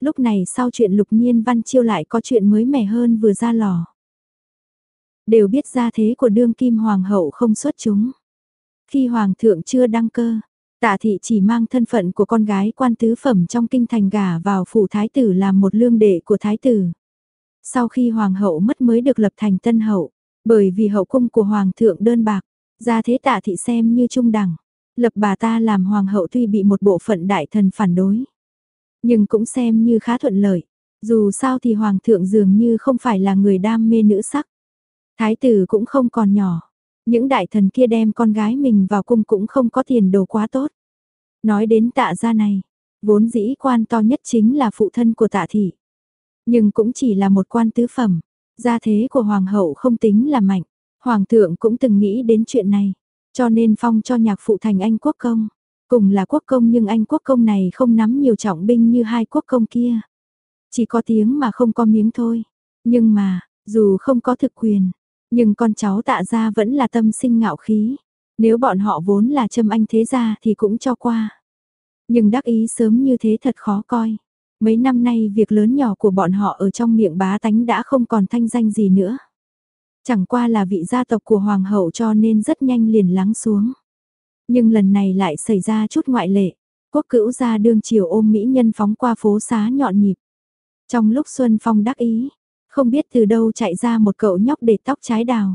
Lúc này sau chuyện lục nhiên Văn Chiêu lại có chuyện mới mẻ hơn vừa ra lò. đều biết ra thế của đương kim hoàng hậu không xuất chúng. Khi hoàng thượng chưa đăng cơ, tạ thị chỉ mang thân phận của con gái quan tứ phẩm trong kinh thành gả vào phủ thái tử làm một lương đệ của thái tử. Sau khi hoàng hậu mất mới được lập thành tân hậu, bởi vì hậu cung của hoàng thượng đơn bạc, ra thế tạ thị xem như trung đẳng. Lập bà ta làm hoàng hậu tuy bị một bộ phận đại thần phản đối, nhưng cũng xem như khá thuận lợi. Dù sao thì hoàng thượng dường như không phải là người đam mê nữ sắc. Thái tử cũng không còn nhỏ. Những đại thần kia đem con gái mình vào cung cũng không có tiền đồ quá tốt. Nói đến tạ gia này, vốn dĩ quan to nhất chính là phụ thân của tạ thị. Nhưng cũng chỉ là một quan tứ phẩm, gia thế của hoàng hậu không tính là mạnh. Hoàng thượng cũng từng nghĩ đến chuyện này, cho nên phong cho nhạc phụ thành anh quốc công. Cùng là quốc công nhưng anh quốc công này không nắm nhiều trọng binh như hai quốc công kia. Chỉ có tiếng mà không có miếng thôi. Nhưng mà, dù không có thực quyền, nhưng con cháu tạ ra vẫn là tâm sinh ngạo khí. Nếu bọn họ vốn là châm anh thế gia thì cũng cho qua. Nhưng đắc ý sớm như thế thật khó coi. Mấy năm nay việc lớn nhỏ của bọn họ ở trong miệng bá tánh đã không còn thanh danh gì nữa. Chẳng qua là vị gia tộc của hoàng hậu cho nên rất nhanh liền lắng xuống. Nhưng lần này lại xảy ra chút ngoại lệ. Quốc cữu gia đương chiều ôm mỹ nhân phóng qua phố xá nhọn nhịp. Trong lúc Xuân Phong đắc ý, không biết từ đâu chạy ra một cậu nhóc để tóc trái đào.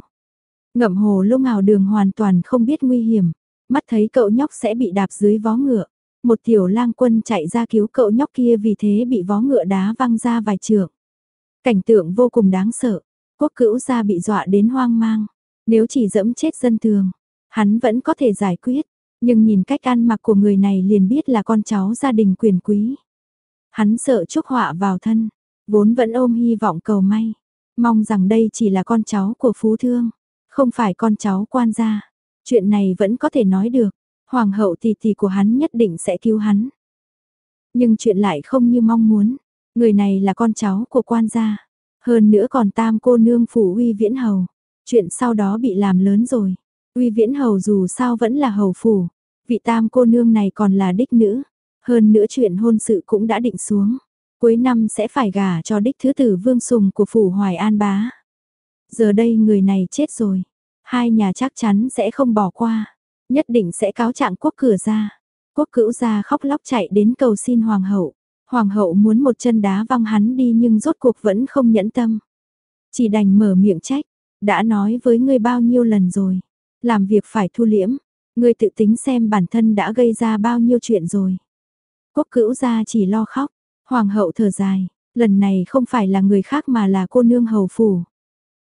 Ngậm hồ lô ngào đường hoàn toàn không biết nguy hiểm, mắt thấy cậu nhóc sẽ bị đạp dưới vó ngựa. Một tiểu lang quân chạy ra cứu cậu nhóc kia vì thế bị vó ngựa đá văng ra vài trượng. Cảnh tượng vô cùng đáng sợ, quốc cữu gia bị dọa đến hoang mang. Nếu chỉ dẫm chết dân thường, hắn vẫn có thể giải quyết. Nhưng nhìn cách ăn mặc của người này liền biết là con cháu gia đình quyền quý. Hắn sợ chúc họa vào thân, vốn vẫn ôm hy vọng cầu may. Mong rằng đây chỉ là con cháu của phú thương, không phải con cháu quan gia. Chuyện này vẫn có thể nói được, hoàng hậu tỷ tỷ của hắn nhất định sẽ cứu hắn. Nhưng chuyện lại không như mong muốn, người này là con cháu của quan gia. Hơn nữa còn tam cô nương phủ uy viễn hầu. Chuyện sau đó bị làm lớn rồi. Uy viễn hầu dù sao vẫn là hầu phủ. Vị tam cô nương này còn là đích nữ. Hơn nữa chuyện hôn sự cũng đã định xuống. Cuối năm sẽ phải gả cho đích thứ tử vương sùng của phủ Hoài An bá. Giờ đây người này chết rồi. Hai nhà chắc chắn sẽ không bỏ qua. Nhất định sẽ cáo trạng quốc cửa ra. Quốc cữu ra khóc lóc chạy đến cầu xin hoàng hậu. Hoàng hậu muốn một chân đá văng hắn đi nhưng rốt cuộc vẫn không nhẫn tâm. Chỉ đành mở miệng trách. Đã nói với ngươi bao nhiêu lần rồi. Làm việc phải thu liễm. Ngươi tự tính xem bản thân đã gây ra bao nhiêu chuyện rồi. Quốc cữu gia chỉ lo khóc, hoàng hậu thở dài, lần này không phải là người khác mà là cô nương hầu phủ.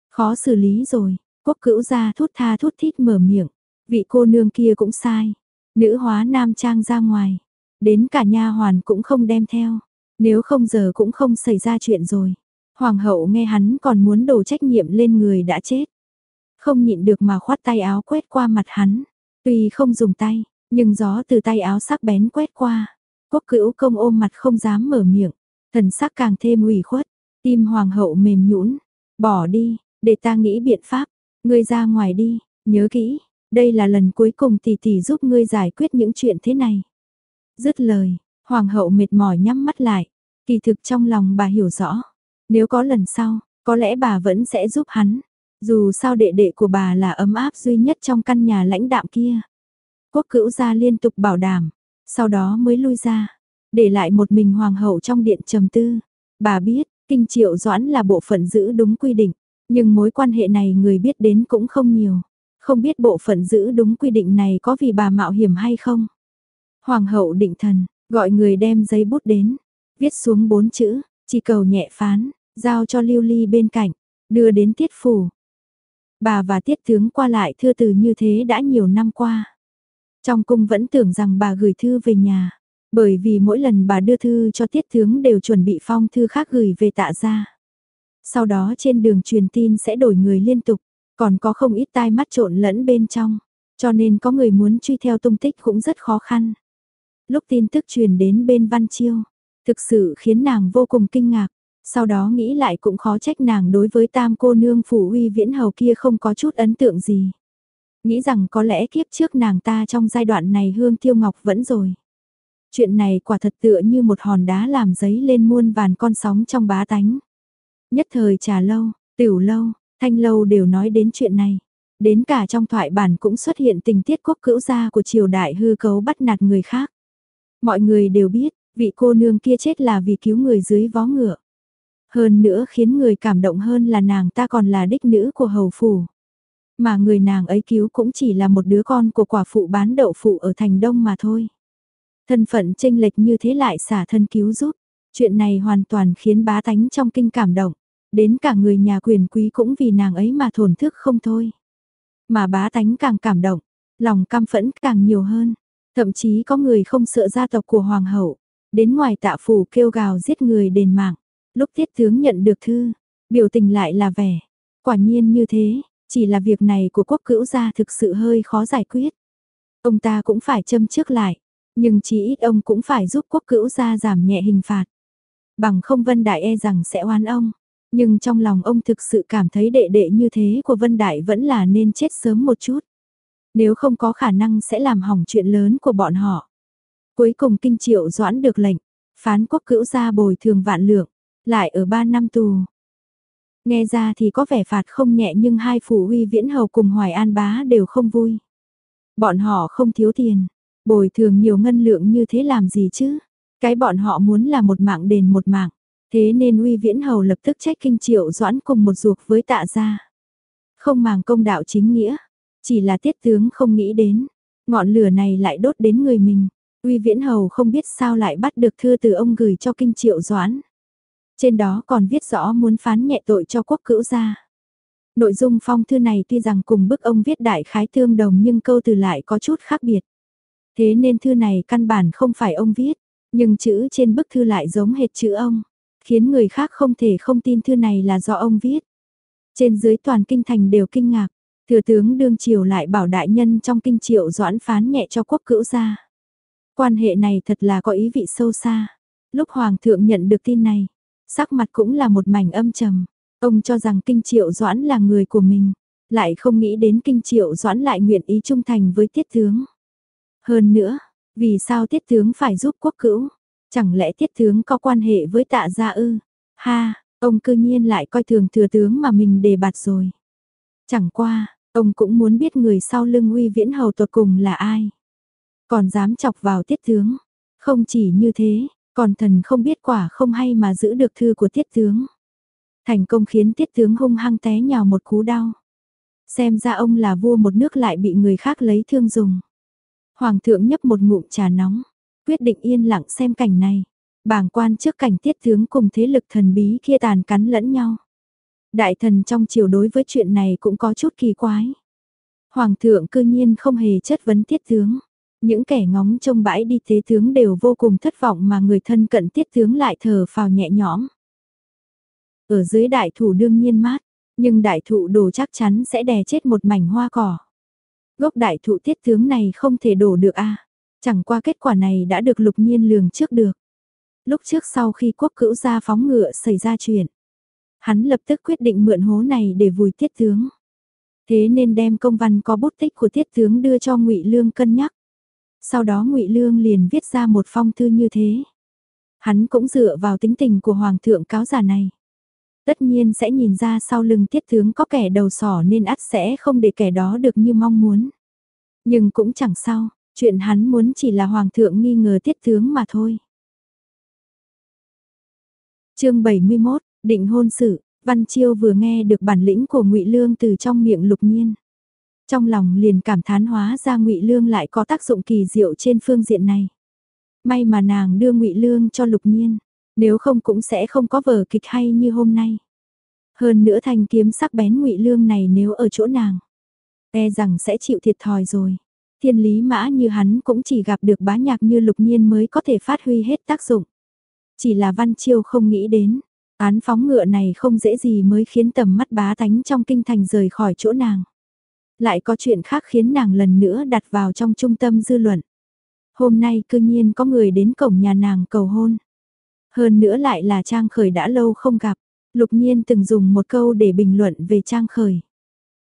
Khó xử lý rồi, quốc cữu gia thút tha thút thít mở miệng, vị cô nương kia cũng sai, nữ hóa nam trang ra ngoài, đến cả nha hoàn cũng không đem theo, nếu không giờ cũng không xảy ra chuyện rồi. Hoàng hậu nghe hắn còn muốn đổ trách nhiệm lên người đã chết. Không nhịn được mà khoát tay áo quét qua mặt hắn. Tuy không dùng tay, nhưng gió từ tay áo sắc bén quét qua. Quốc cữu công ôm mặt không dám mở miệng, thần sắc càng thêm ủy khuất, tim hoàng hậu mềm nhũn, bỏ đi, để ta nghĩ biện pháp, ngươi ra ngoài đi, nhớ kỹ, đây là lần cuối cùng tỷ tỷ giúp ngươi giải quyết những chuyện thế này. Dứt lời, hoàng hậu mệt mỏi nhắm mắt lại, kỳ thực trong lòng bà hiểu rõ, nếu có lần sau, có lẽ bà vẫn sẽ giúp hắn. Dù sao đệ đệ của bà là ấm áp duy nhất trong căn nhà lãnh đạm kia. Quốc cữu gia liên tục bảo đảm, sau đó mới lui ra, để lại một mình hoàng hậu trong điện trầm tư. Bà biết, kinh triệu doãn là bộ phận giữ đúng quy định, nhưng mối quan hệ này người biết đến cũng không nhiều. Không biết bộ phận giữ đúng quy định này có vì bà mạo hiểm hay không? Hoàng hậu định thần, gọi người đem giấy bút đến, viết xuống bốn chữ, chỉ cầu nhẹ phán, giao cho lưu ly bên cạnh, đưa đến tiết phủ. Bà và tiết tướng qua lại thưa từ như thế đã nhiều năm qua. Trong cung vẫn tưởng rằng bà gửi thư về nhà, bởi vì mỗi lần bà đưa thư cho tiết tướng đều chuẩn bị phong thư khác gửi về tạ ra. Sau đó trên đường truyền tin sẽ đổi người liên tục, còn có không ít tai mắt trộn lẫn bên trong, cho nên có người muốn truy theo tung tích cũng rất khó khăn. Lúc tin tức truyền đến bên Văn Chiêu, thực sự khiến nàng vô cùng kinh ngạc, sau đó nghĩ lại cũng khó trách nàng đối với tam cô nương phủ uy viễn hầu kia không có chút ấn tượng gì. Nghĩ rằng có lẽ kiếp trước nàng ta trong giai đoạn này hương tiêu ngọc vẫn rồi. Chuyện này quả thật tựa như một hòn đá làm giấy lên muôn vàn con sóng trong bá tánh. Nhất thời trà lâu, tiểu lâu, Thanh lâu đều nói đến chuyện này. Đến cả trong thoại bản cũng xuất hiện tình tiết quốc cữu gia của triều đại hư cấu bắt nạt người khác. Mọi người đều biết, vị cô nương kia chết là vì cứu người dưới vó ngựa. Hơn nữa khiến người cảm động hơn là nàng ta còn là đích nữ của hầu phủ. Mà người nàng ấy cứu cũng chỉ là một đứa con của quả phụ bán đậu phụ ở thành đông mà thôi. Thân phận tranh lệch như thế lại xả thân cứu giúp. Chuyện này hoàn toàn khiến bá tánh trong kinh cảm động. Đến cả người nhà quyền quý cũng vì nàng ấy mà thổn thức không thôi. Mà bá tánh càng cảm động, lòng cam phẫn càng nhiều hơn. Thậm chí có người không sợ gia tộc của hoàng hậu. Đến ngoài tạ phủ kêu gào giết người đền mạng. Lúc tiết tướng nhận được thư, biểu tình lại là vẻ. Quả nhiên như thế, chỉ là việc này của quốc cữu gia thực sự hơi khó giải quyết. Ông ta cũng phải châm trước lại, nhưng chỉ ít ông cũng phải giúp quốc cữu gia giảm nhẹ hình phạt. Bằng không Vân Đại e rằng sẽ oan ông. Nhưng trong lòng ông thực sự cảm thấy đệ đệ như thế của Vân Đại vẫn là nên chết sớm một chút. Nếu không có khả năng sẽ làm hỏng chuyện lớn của bọn họ. Cuối cùng Kinh Triệu Doãn được lệnh, phán quốc cữu gia bồi thường vạn lượng, lại ở ba năm tù. Nghe ra thì có vẻ phạt không nhẹ nhưng hai phủ uy viễn hầu cùng Hoài An Bá đều không vui. Bọn họ không thiếu tiền, bồi thường nhiều ngân lượng như thế làm gì chứ? Cái bọn họ muốn là một mạng đền một mạng. Thế nên uy viễn hầu lập tức trách kinh triệu doãn cùng một ruột với tạ gia. Không màng công đạo chính nghĩa, chỉ là tiết tướng không nghĩ đến. Ngọn lửa này lại đốt đến người mình. Uy viễn hầu không biết sao lại bắt được thư từ ông gửi cho kinh triệu doãn. Trên đó còn viết rõ muốn phán nhẹ tội cho quốc cữu gia. Nội dung phong thư này tuy rằng cùng bức ông viết đại khái tương đồng nhưng câu từ lại có chút khác biệt. Thế nên thư này căn bản không phải ông viết, nhưng chữ trên bức thư lại giống hệt chữ ông, khiến người khác không thể không tin thư này là do ông viết. Trên dưới toàn kinh thành đều kinh ngạc, thừa tướng đương triều lại bảo đại nhân trong kinh triệu doãn phán nhẹ cho quốc cữu gia. Quan hệ này thật là có ý vị sâu xa. Lúc hoàng thượng nhận được tin này, sắc mặt cũng là một mảnh âm trầm. Ông cho rằng kinh triệu doãn là người của mình, lại không nghĩ đến kinh triệu doãn lại nguyện ý trung thành với tiết tướng. Hơn nữa, vì sao tiết tướng phải giúp quốc cữu? Chẳng lẽ tiết tướng có quan hệ với tạ gia ư? Ha, ông cư nhiên lại coi thường thừa tướng mà mình đề bạt rồi. Chẳng qua, ông cũng muốn biết người sau lưng uy viễn hầu tột cùng là ai. Còn dám chọc vào tiết tướng. Không chỉ như thế, còn thần không biết quả không hay mà giữ được thư của tiết tướng. Thành công khiến tiết tướng hung hăng té nhào một cú đau. Xem ra ông là vua một nước lại bị người khác lấy thương dùng. Hoàng thượng nhấp một ngụm trà nóng, quyết định yên lặng xem cảnh này. Bảng quan trước cảnh tiết tướng cùng thế lực thần bí kia tàn cắn lẫn nhau. Đại thần trong chiều đối với chuyện này cũng có chút kỳ quái. Hoàng thượng cư nhiên không hề chất vấn tiết tướng. Những kẻ ngóng trông bãi đi thế tướng đều vô cùng thất vọng mà người thân cận tiết tướng lại thở phào nhẹ nhõm. Ở dưới đại thủ đương nhiên mát, nhưng đại thụ đổ chắc chắn sẽ đè chết một mảnh hoa cỏ. Gốc đại thụ tiết tướng này không thể đổ được a Chẳng qua kết quả này đã được lục nhiên lường trước được. Lúc trước sau khi quốc cữu ra phóng ngựa xảy ra chuyện. Hắn lập tức quyết định mượn hố này để vùi tiết tướng. Thế nên đem công văn có bút tích của tiết tướng đưa cho ngụy Lương cân nhắc. Sau đó ngụy Lương liền viết ra một phong thư như thế. Hắn cũng dựa vào tính tình của Hoàng thượng cáo giả này. Tất nhiên sẽ nhìn ra sau lưng tiết tướng có kẻ đầu sỏ nên ắt sẽ không để kẻ đó được như mong muốn. Nhưng cũng chẳng sao, chuyện hắn muốn chỉ là Hoàng thượng nghi ngờ tiết tướng mà thôi. chương 71, định hôn sự, Văn Chiêu vừa nghe được bản lĩnh của ngụy Lương từ trong miệng lục nhiên. Trong lòng liền cảm thán hóa ra ngụy Lương lại có tác dụng kỳ diệu trên phương diện này. May mà nàng đưa ngụy Lương cho lục nhiên, nếu không cũng sẽ không có vở kịch hay như hôm nay. Hơn nữa thanh kiếm sắc bén ngụy Lương này nếu ở chỗ nàng, e rằng sẽ chịu thiệt thòi rồi. Thiên lý mã như hắn cũng chỉ gặp được bá nhạc như lục nhiên mới có thể phát huy hết tác dụng. Chỉ là văn chiêu không nghĩ đến, án phóng ngựa này không dễ gì mới khiến tầm mắt bá tánh trong kinh thành rời khỏi chỗ nàng. Lại có chuyện khác khiến nàng lần nữa đặt vào trong trung tâm dư luận. Hôm nay cư nhiên có người đến cổng nhà nàng cầu hôn. Hơn nữa lại là Trang Khởi đã lâu không gặp. Lục nhiên từng dùng một câu để bình luận về Trang Khởi.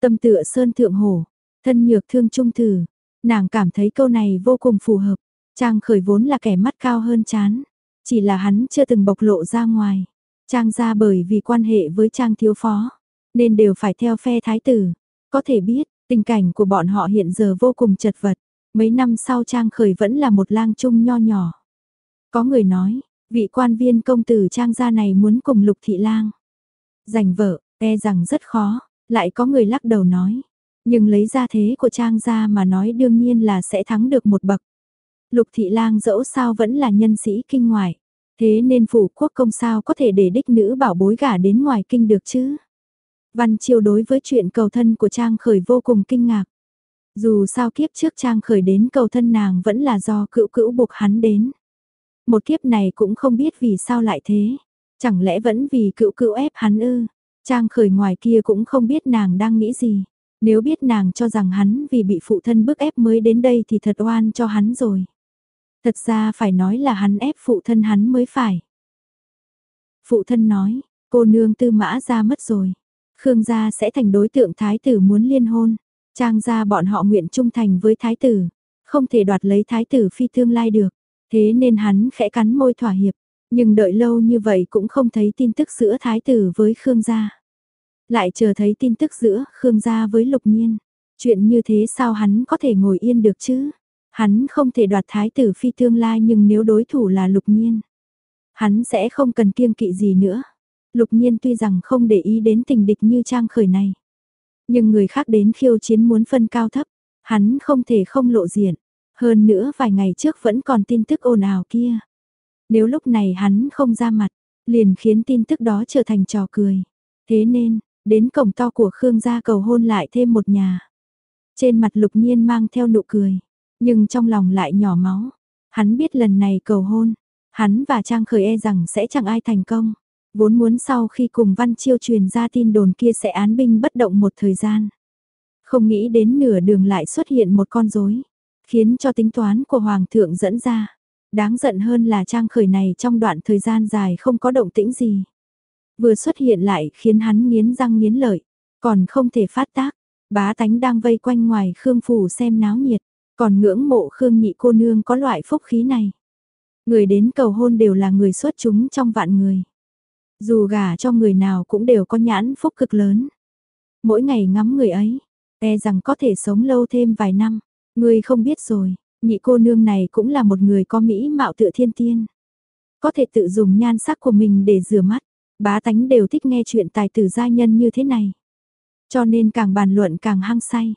Tâm tựa sơn thượng hổ, thân nhược thương trung thử. Nàng cảm thấy câu này vô cùng phù hợp. Trang Khởi vốn là kẻ mắt cao hơn chán. Chỉ là hắn chưa từng bộc lộ ra ngoài. Trang ra bởi vì quan hệ với Trang thiếu phó. nên đều phải theo phe thái tử. Có thể biết, tình cảnh của bọn họ hiện giờ vô cùng chật vật. Mấy năm sau Trang Khởi vẫn là một lang trung nho nhỏ. Có người nói, vị quan viên công tử Trang gia này muốn cùng Lục Thị Lang. Giành vợ, e rằng rất khó, lại có người lắc đầu nói. Nhưng lấy ra thế của Trang gia mà nói đương nhiên là sẽ thắng được một bậc. Lục Thị Lang dẫu sao vẫn là nhân sĩ kinh ngoại. Thế nên phủ quốc công sao có thể để đích nữ bảo bối gả đến ngoài kinh được chứ? Văn Chiêu đối với chuyện cầu thân của Trang Khởi vô cùng kinh ngạc. Dù sao kiếp trước Trang Khởi đến cầu thân nàng vẫn là do cựu cữu buộc hắn đến. Một kiếp này cũng không biết vì sao lại thế. Chẳng lẽ vẫn vì cựu cữu ép hắn ư? Trang Khởi ngoài kia cũng không biết nàng đang nghĩ gì. Nếu biết nàng cho rằng hắn vì bị phụ thân bức ép mới đến đây thì thật oan cho hắn rồi. Thật ra phải nói là hắn ép phụ thân hắn mới phải. Phụ thân nói, cô nương tư mã ra mất rồi. Khương gia sẽ thành đối tượng thái tử muốn liên hôn. Trang gia bọn họ nguyện trung thành với thái tử. Không thể đoạt lấy thái tử phi tương lai được. Thế nên hắn khẽ cắn môi thỏa hiệp. Nhưng đợi lâu như vậy cũng không thấy tin tức giữa thái tử với Khương gia. Lại chờ thấy tin tức giữa Khương gia với lục nhiên. Chuyện như thế sao hắn có thể ngồi yên được chứ? Hắn không thể đoạt thái tử phi tương lai nhưng nếu đối thủ là lục nhiên. Hắn sẽ không cần kiêng kỵ gì nữa. Lục nhiên tuy rằng không để ý đến tình địch như trang khởi này. Nhưng người khác đến khiêu chiến muốn phân cao thấp, hắn không thể không lộ diện. Hơn nữa vài ngày trước vẫn còn tin tức ồn ào kia. Nếu lúc này hắn không ra mặt, liền khiến tin tức đó trở thành trò cười. Thế nên, đến cổng to của Khương gia cầu hôn lại thêm một nhà. Trên mặt lục nhiên mang theo nụ cười, nhưng trong lòng lại nhỏ máu. Hắn biết lần này cầu hôn, hắn và Trang Khởi e rằng sẽ chẳng ai thành công. Vốn muốn sau khi cùng Văn Chiêu truyền ra tin đồn kia sẽ án binh bất động một thời gian. Không nghĩ đến nửa đường lại xuất hiện một con rối, khiến cho tính toán của Hoàng thượng dẫn ra. Đáng giận hơn là Trang Khởi này trong đoạn thời gian dài không có động tĩnh gì. Vừa xuất hiện lại khiến hắn nghiến răng nghiến lợi, còn không thể phát tác. Bá tánh đang vây quanh ngoài Khương Phủ xem náo nhiệt, còn ngưỡng mộ Khương nhị cô nương có loại phúc khí này. Người đến cầu hôn đều là người xuất chúng trong vạn người. Dù gả cho người nào cũng đều có nhãn phúc cực lớn. Mỗi ngày ngắm người ấy, e rằng có thể sống lâu thêm vài năm. Người không biết rồi, nhị cô nương này cũng là một người có mỹ mạo tựa thiên tiên. Có thể tự dùng nhan sắc của mình để rửa mắt. Bá tánh đều thích nghe chuyện tài tử gia nhân như thế này. Cho nên càng bàn luận càng hăng say.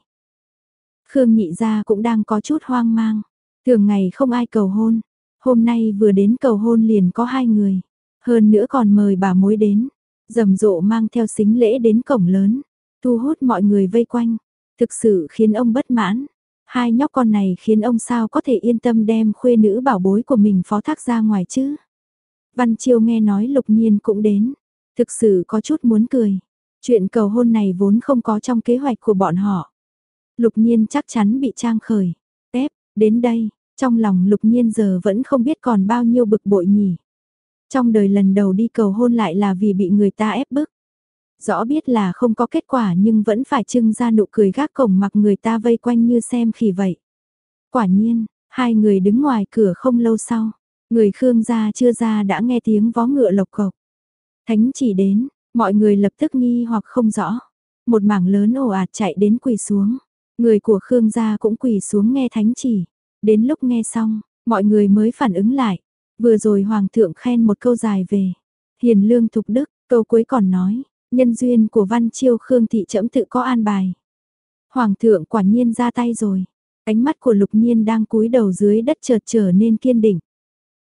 Khương nhị gia cũng đang có chút hoang mang. Thường ngày không ai cầu hôn. Hôm nay vừa đến cầu hôn liền có hai người. Hơn nữa còn mời bà mối đến. rầm rộ mang theo xính lễ đến cổng lớn. Thu hút mọi người vây quanh. Thực sự khiến ông bất mãn. Hai nhóc con này khiến ông sao có thể yên tâm đem khuê nữ bảo bối của mình phó thác ra ngoài chứ. Văn Chiêu nghe nói lục nhiên cũng đến. Thực sự có chút muốn cười. Chuyện cầu hôn này vốn không có trong kế hoạch của bọn họ. Lục nhiên chắc chắn bị trang khởi. Tép, đến đây, trong lòng lục nhiên giờ vẫn không biết còn bao nhiêu bực bội nhỉ. Trong đời lần đầu đi cầu hôn lại là vì bị người ta ép bức. Rõ biết là không có kết quả nhưng vẫn phải trưng ra nụ cười gác cổng mặc người ta vây quanh như xem khỉ vậy. Quả nhiên, hai người đứng ngoài cửa không lâu sau. Người Khương gia chưa ra đã nghe tiếng vó ngựa lộc cộc. Thánh chỉ đến, mọi người lập tức nghi hoặc không rõ. Một mảng lớn ồ ạt chạy đến quỳ xuống. Người của Khương gia cũng quỳ xuống nghe thánh chỉ. Đến lúc nghe xong, mọi người mới phản ứng lại. Vừa rồi Hoàng thượng khen một câu dài về. Hiền lương thục đức, câu cuối còn nói, nhân duyên của văn chiêu Khương thị trẫm tự có an bài. Hoàng thượng quả nhiên ra tay rồi. Ánh mắt của lục nhiên đang cúi đầu dưới đất chợt trở nên kiên định.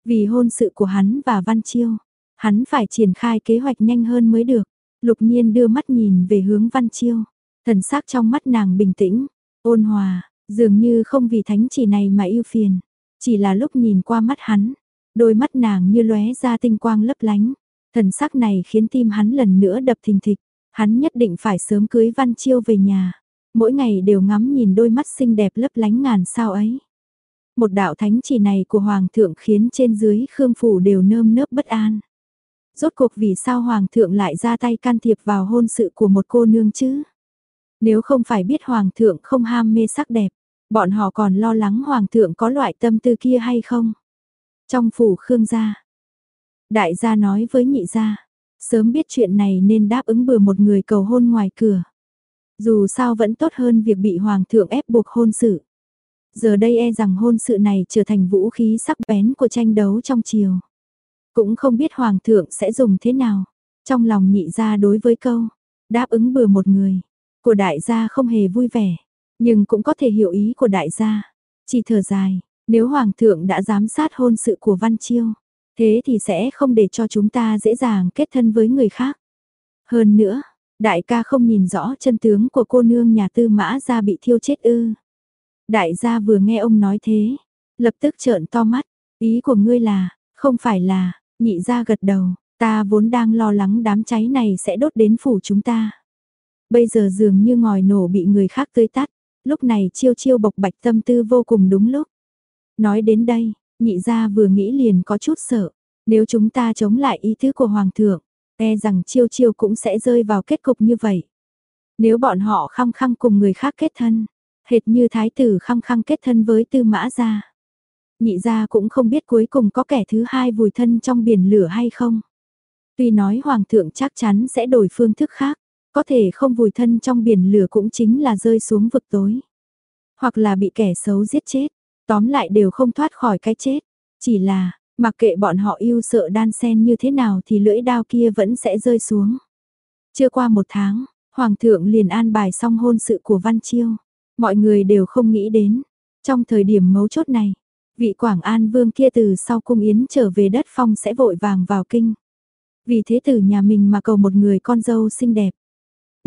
Vì hôn sự của hắn và văn chiêu, hắn phải triển khai kế hoạch nhanh hơn mới được. Lục nhiên đưa mắt nhìn về hướng văn chiêu. Thần sắc trong mắt nàng bình tĩnh, ôn hòa, dường như không vì thánh chỉ này mà yêu phiền. Chỉ là lúc nhìn qua mắt hắn, đôi mắt nàng như lóe ra tinh quang lấp lánh. Thần sắc này khiến tim hắn lần nữa đập thình thịch. Hắn nhất định phải sớm cưới Văn Chiêu về nhà. Mỗi ngày đều ngắm nhìn đôi mắt xinh đẹp lấp lánh ngàn sao ấy. Một đạo thánh chỉ này của Hoàng thượng khiến trên dưới Khương Phủ đều nơm nớp bất an. Rốt cuộc vì sao Hoàng thượng lại ra tay can thiệp vào hôn sự của một cô nương chứ? Nếu không phải biết Hoàng thượng không ham mê sắc đẹp, bọn họ còn lo lắng Hoàng thượng có loại tâm tư kia hay không? Trong phủ Khương gia, đại gia nói với nhị gia, Sớm biết chuyện này nên đáp ứng bừa một người cầu hôn ngoài cửa. Dù sao vẫn tốt hơn việc bị hoàng thượng ép buộc hôn sự. Giờ đây e rằng hôn sự này trở thành vũ khí sắc bén của tranh đấu trong triều. Cũng không biết hoàng thượng sẽ dùng thế nào. Trong lòng nhị gia đối với câu, đáp ứng bừa một người, của đại gia không hề vui vẻ, nhưng cũng có thể hiểu ý của đại gia. Chỉ thở dài, nếu hoàng thượng đã giám sát hôn sự của Văn Chiêu, thế thì sẽ không để cho chúng ta dễ dàng kết thân với người khác. Hơn nữa, đại ca không nhìn rõ chân tướng của cô nương nhà tư mã ra bị thiêu chết ư. Đại gia vừa nghe ông nói thế, lập tức trợn to mắt, ý của ngươi là, không phải là, nhị gia gật đầu, ta vốn đang lo lắng đám cháy này sẽ đốt đến phủ chúng ta. Bây giờ dường như ngòi nổ bị người khác tươi tắt, lúc này chiêu chiêu bộc bạch tâm tư vô cùng đúng lúc. Nói đến đây, nhị gia vừa nghĩ liền có chút sợ, nếu chúng ta chống lại ý tứ của Hoàng thượng, e rằng chiêu chiêu cũng sẽ rơi vào kết cục như vậy. Nếu bọn họ khăng khăng cùng người khác kết thân, hệt như thái tử khăng khăng kết thân với tư mã gia. Nhị gia cũng không biết cuối cùng có kẻ thứ hai vùi thân trong biển lửa hay không. Tuy nói hoàng thượng chắc chắn sẽ đổi phương thức khác, có thể không vùi thân trong biển lửa cũng chính là rơi xuống vực tối. Hoặc là bị kẻ xấu giết chết, tóm lại đều không thoát khỏi cái chết. Chỉ là, mặc kệ bọn họ yêu sợ đan sen như thế nào thì lưỡi đao kia vẫn sẽ rơi xuống. Chưa qua một tháng, Hoàng thượng liền an bài xong hôn sự của Văn Chiêu. Mọi người đều không nghĩ đến. Trong thời điểm mấu chốt này, vị Quảng An Vương kia từ sau cung yến trở về đất phong sẽ vội vàng vào kinh. Vì thế tử nhà mình mà cầu một người con dâu xinh đẹp.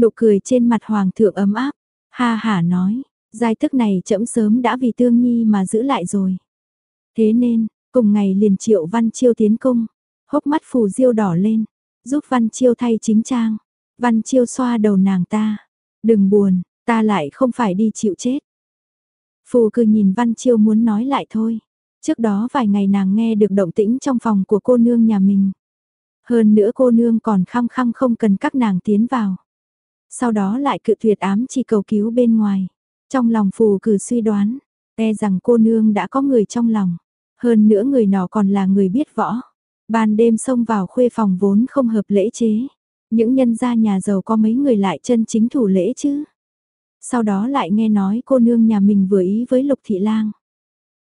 Nụ cười trên mặt Hoàng thượng ấm áp, ha hả nói, giai thức này chậm sớm đã vì tương nhi mà giữ lại rồi. Thế nên, cùng ngày liền triệu Văn Chiêu tiến cung, hốc mắt phù diêu đỏ lên, giúp Văn Chiêu thay chính trang. Văn Chiêu xoa đầu nàng ta, đừng buồn, Ta lại không phải đi chịu chết. Phù cư nhìn Văn Chiêu muốn nói lại thôi. Trước đó vài ngày nàng nghe được động tĩnh trong phòng của cô nương nhà mình. Hơn nữa cô nương còn khăng khăng không cần các nàng tiến vào. Sau đó lại cự tuyệt ám chỉ cầu cứu bên ngoài. Trong lòng phù cử suy đoán, e rằng cô nương đã có người trong lòng. Hơn nữa người nọ còn là người biết võ. Ban đêm xông vào khuê phòng vốn không hợp lễ chế. Những nhân gia nhà giàu có mấy người lại chân chính thủ lễ chứ. Sau đó lại nghe nói cô nương nhà mình vừa ý với Lục Thị Lang.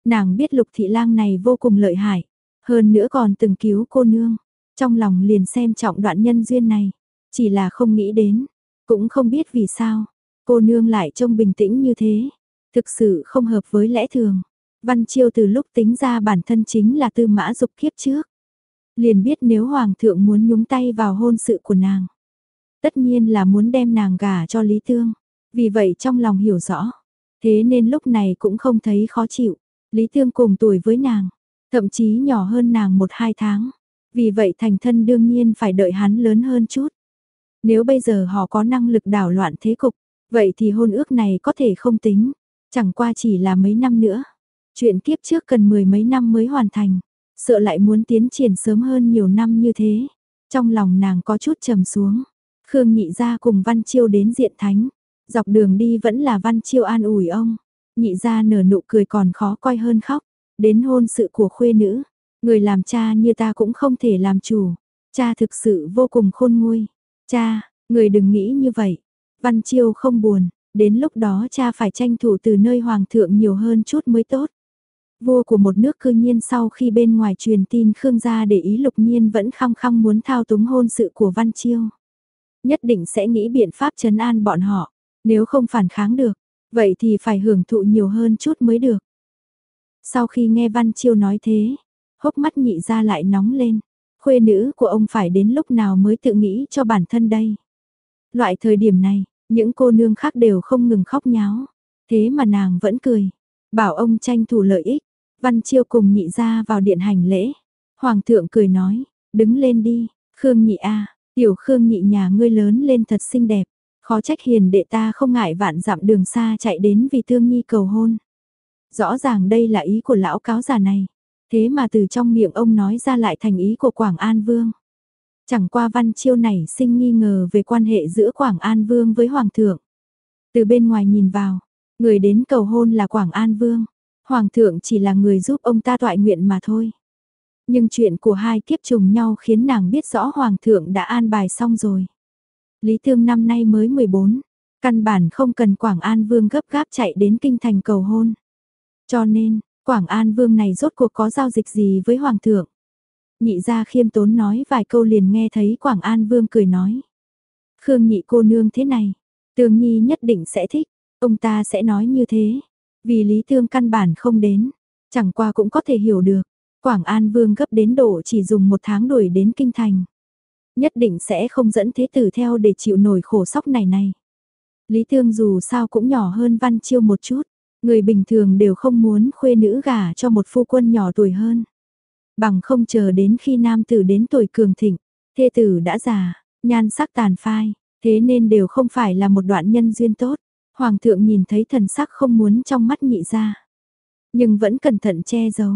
Nàng biết Lục Thị Lang này vô cùng lợi hại, hơn nữa còn từng cứu cô nương. Trong lòng liền xem trọng đoạn nhân duyên này, chỉ là không nghĩ đến, cũng không biết vì sao, cô nương lại trông bình tĩnh như thế, thực sự không hợp với lẽ thường. Văn Chiêu từ lúc tính ra bản thân chính là tư mã dục kiếp trước. Liền biết nếu Hoàng thượng muốn nhúng tay vào hôn sự của nàng. Tất nhiên là muốn đem nàng gả cho Lý Tương. Vì vậy trong lòng hiểu rõ, thế nên lúc này cũng không thấy khó chịu. Lý Tương cùng tuổi với nàng, thậm chí nhỏ hơn nàng một hai tháng. Vì vậy thành thân đương nhiên phải đợi hắn lớn hơn chút. Nếu bây giờ họ có năng lực đảo loạn thế cục, vậy thì hôn ước này có thể không tính, chẳng qua chỉ là mấy năm nữa. Chuyện kiếp trước cần mười mấy năm mới hoàn thành, sợ lại muốn tiến triển sớm hơn nhiều năm như thế. Trong lòng nàng có chút trầm xuống, Khương Nhị ra cùng Văn Chiêu đến diện thánh, Dọc đường đi vẫn là Văn Chiêu an ủi ông. Nhị ra nở nụ cười còn khó coi hơn khóc. Đến hôn sự của khuê nữ. Người làm cha như ta cũng không thể làm chủ. Cha thực sự vô cùng khôn nguôi. Cha, người đừng nghĩ như vậy. Văn Chiêu không buồn. Đến lúc đó cha phải tranh thủ từ nơi hoàng thượng nhiều hơn chút mới tốt. Vua của một nước cư nhiên sau khi bên ngoài truyền tin Khương gia để ý lục nhiên vẫn khăng khăng muốn thao túng hôn sự của Văn Chiêu. Nhất định sẽ nghĩ biện pháp trấn an bọn họ. Nếu không phản kháng được, vậy thì phải hưởng thụ nhiều hơn chút mới được. Sau khi nghe Văn Chiêu nói thế, hốc mắt nhị ra lại nóng lên. Khuê nữ của ông phải đến lúc nào mới tự nghĩ cho bản thân đây. Loại thời điểm này, những cô nương khác đều không ngừng khóc nháo. Thế mà nàng vẫn cười. Bảo ông tranh thủ lợi ích. Văn Chiêu cùng nhị ra vào điện hành lễ. Hoàng thượng cười nói, đứng lên đi, Khương nhị a, tiểu Khương nhị nhà ngươi lớn lên thật xinh đẹp. Khó trách hiền đệ ta không ngại vạn dặm đường xa chạy đến vì thương nhi cầu hôn. Rõ ràng đây là ý của lão cáo già này. Thế mà từ trong miệng ông nói ra lại thành ý của Quảng An Vương. Chẳng qua văn chiêu này sinh nghi ngờ về quan hệ giữa Quảng An Vương với Hoàng thượng. Từ bên ngoài nhìn vào, người đến cầu hôn là Quảng An Vương. Hoàng thượng chỉ là người giúp ông ta toại nguyện mà thôi. Nhưng chuyện của hai kiếp trùng nhau khiến nàng biết rõ Hoàng thượng đã an bài xong rồi. Lý Thương năm nay mới 14, căn bản không cần Quảng An Vương gấp gáp chạy đến kinh thành cầu hôn. Cho nên, Quảng An Vương này rốt cuộc có giao dịch gì với Hoàng thượng? Nhị gia khiêm tốn nói vài câu liền nghe thấy Quảng An Vương cười nói. Khương nhị cô nương thế này, Tương Nhi nhất định sẽ thích, ông ta sẽ nói như thế. Vì Lý Thương căn bản không đến, chẳng qua cũng có thể hiểu được. Quảng An Vương gấp đến độ chỉ dùng một tháng đuổi đến kinh thành. Nhất định sẽ không dẫn thế tử theo để chịu nổi khổ sóc này này. Lý Thương dù sao cũng nhỏ hơn Văn Chiêu một chút, người bình thường đều không muốn khuê nữ gả cho một phu quân nhỏ tuổi hơn. Bằng không chờ đến khi nam tử đến tuổi cường thịnh, thê tử đã già, nhan sắc tàn phai, thế nên đều không phải là một đoạn nhân duyên tốt. Hoàng thượng nhìn thấy thần sắc không muốn trong mắt nhị ra. Nhưng vẫn cẩn thận che giấu.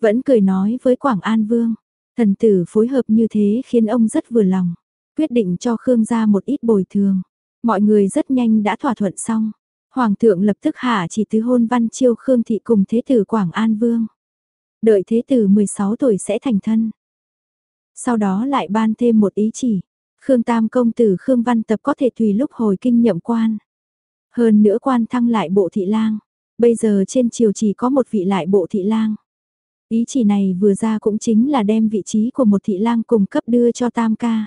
Vẫn cười nói với Quảng An Vương. Thần tử phối hợp như thế khiến ông rất vừa lòng. Quyết định cho Khương gia một ít bồi thường. Mọi người rất nhanh đã thỏa thuận xong. Hoàng thượng lập tức hạ chỉ tứ hôn văn chiêu Khương thị cùng thế tử Quảng An Vương. Đợi thế tử 16 tuổi sẽ thành thân. Sau đó lại ban thêm một ý chỉ. Khương Tam công tử Khương Văn Tập có thể tùy lúc hồi kinh nhậm quan. Hơn nữa quan thăng lại bộ thị lang. Bây giờ trên triều chỉ có một vị lại bộ thị lang. Ý chỉ này vừa ra cũng chính là đem vị trí của một thị lang cùng cấp đưa cho Tam ca.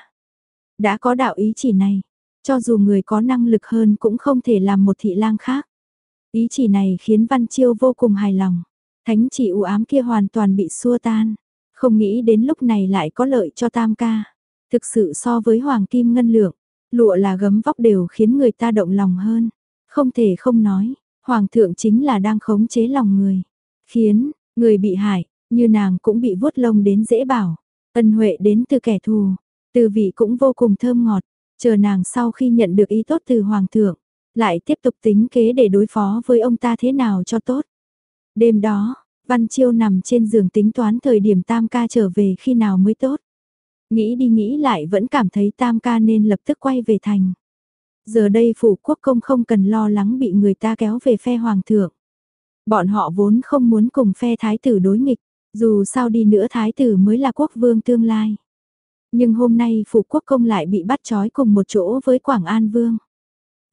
Đã có đạo ý chỉ này, cho dù người có năng lực hơn cũng không thể làm một thị lang khác. Ý chỉ này khiến Văn Chiêu vô cùng hài lòng. Thánh chỉ u ám kia hoàn toàn bị xua tan. Không nghĩ đến lúc này lại có lợi cho Tam ca. Thực sự so với Hoàng Kim Ngân Lượng, lụa là gấm vóc đều khiến người ta động lòng hơn. Không thể không nói, Hoàng thượng chính là đang khống chế lòng người. Khiến, người bị hại, như nàng cũng bị vuốt lông đến dễ bảo. Ân huệ đến từ kẻ thù, từ vị cũng vô cùng thơm ngọt. Chờ nàng sau khi nhận được ý tốt từ Hoàng thượng, lại tiếp tục tính kế để đối phó với ông ta thế nào cho tốt. Đêm đó, Văn Chiêu nằm trên giường tính toán thời điểm tam ca trở về khi nào mới tốt. Nghĩ đi nghĩ lại vẫn cảm thấy tam ca nên lập tức quay về thành. Giờ đây phủ quốc công không cần lo lắng bị người ta kéo về phe hoàng thượng. Bọn họ vốn không muốn cùng phe thái tử đối nghịch, dù sao đi nữa thái tử mới là quốc vương tương lai. Nhưng hôm nay phủ quốc công lại bị bắt trói cùng một chỗ với Quảng An Vương.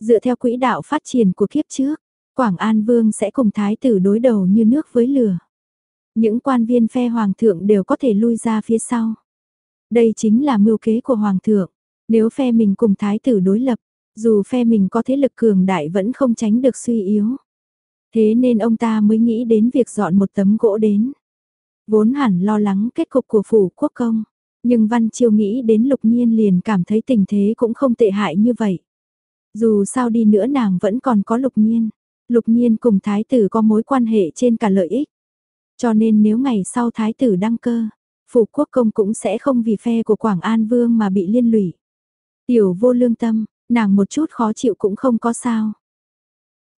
Dựa theo quỹ đạo phát triển của kiếp trước, Quảng An Vương sẽ cùng thái tử đối đầu như nước với lửa. Những quan viên phe hoàng thượng đều có thể lui ra phía sau. Đây chính là mưu kế của hoàng thượng. Nếu phe mình cùng thái tử đối lập, dù phe mình có thế lực cường đại vẫn không tránh được suy yếu. Thế nên ông ta mới nghĩ đến việc dọn một tấm gỗ đến. Vốn hẳn lo lắng kết cục của phủ quốc công. Nhưng Văn Chiêu nghĩ đến lục nhiên liền cảm thấy tình thế cũng không tệ hại như vậy. Dù sao đi nữa nàng vẫn còn có lục nhiên. Lục nhiên cùng thái tử có mối quan hệ trên cả lợi ích. Cho nên nếu ngày sau thái tử đăng cơ, phủ quốc công cũng sẽ không vì phe của Quảng An Vương mà bị liên lụy. Tiểu vô lương tâm, nàng một chút khó chịu cũng không có sao.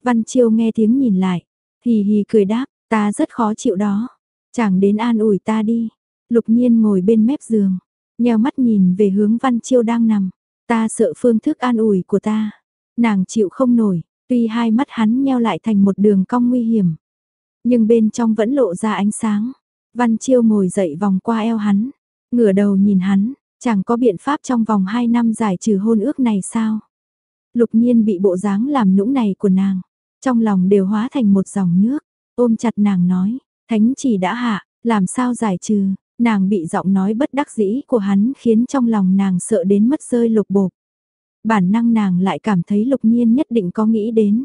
Văn Chiêu nghe tiếng nhìn lại, hì hì cười đáp, ta rất khó chịu đó. Chẳng đến an ủi ta đi. Lục nhiên ngồi bên mép giường, nheo mắt nhìn về hướng Văn Chiêu đang nằm. Ta sợ phương thức an ủi của ta. Nàng chịu không nổi, tuy hai mắt hắn nheo lại thành một đường cong nguy hiểm. Nhưng bên trong vẫn lộ ra ánh sáng. Văn Chiêu ngồi dậy vòng qua eo hắn, ngửa đầu nhìn hắn, chẳng có biện pháp trong vòng 2 năm giải trừ hôn ước này sao? Lục nhiên bị bộ dáng làm nũng này của nàng, trong lòng đều hóa thành một dòng nước, ôm chặt nàng nói, thánh chỉ đã hạ, làm sao giải trừ, nàng bị giọng nói bất đắc dĩ của hắn khiến trong lòng nàng sợ đến mất rơi lục bộp. Bản năng nàng lại cảm thấy lục nhiên nhất định có nghĩ đến.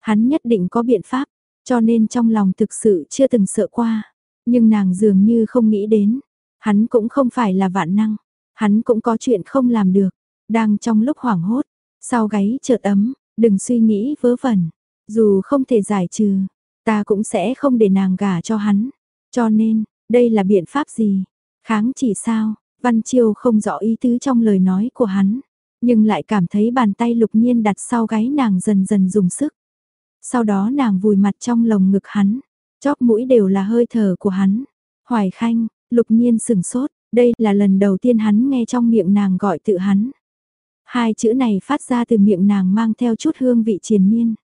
Hắn nhất định có biện pháp, cho nên trong lòng thực sự chưa từng sợ qua. Nhưng nàng dường như không nghĩ đến, hắn cũng không phải là vạn năng, hắn cũng có chuyện không làm được, đang trong lúc hoảng hốt, sau gáy chợt ấm, đừng suy nghĩ vớ vẩn, dù không thể giải trừ, ta cũng sẽ không để nàng gả cho hắn, cho nên, đây là biện pháp gì? Kháng chỉ sao? Văn Chiêu không rõ ý tứ trong lời nói của hắn, nhưng lại cảm thấy bàn tay lục nhiên đặt sau gáy nàng dần dần dùng sức. Sau đó nàng vùi mặt trong lồng ngực hắn, Chóp mũi đều là hơi thở của hắn. Hoài Khanh, lục nhiên sừng sốt, đây là lần đầu tiên hắn nghe trong miệng nàng gọi tự hắn. Hai chữ này phát ra từ miệng nàng mang theo chút hương vị triền miên.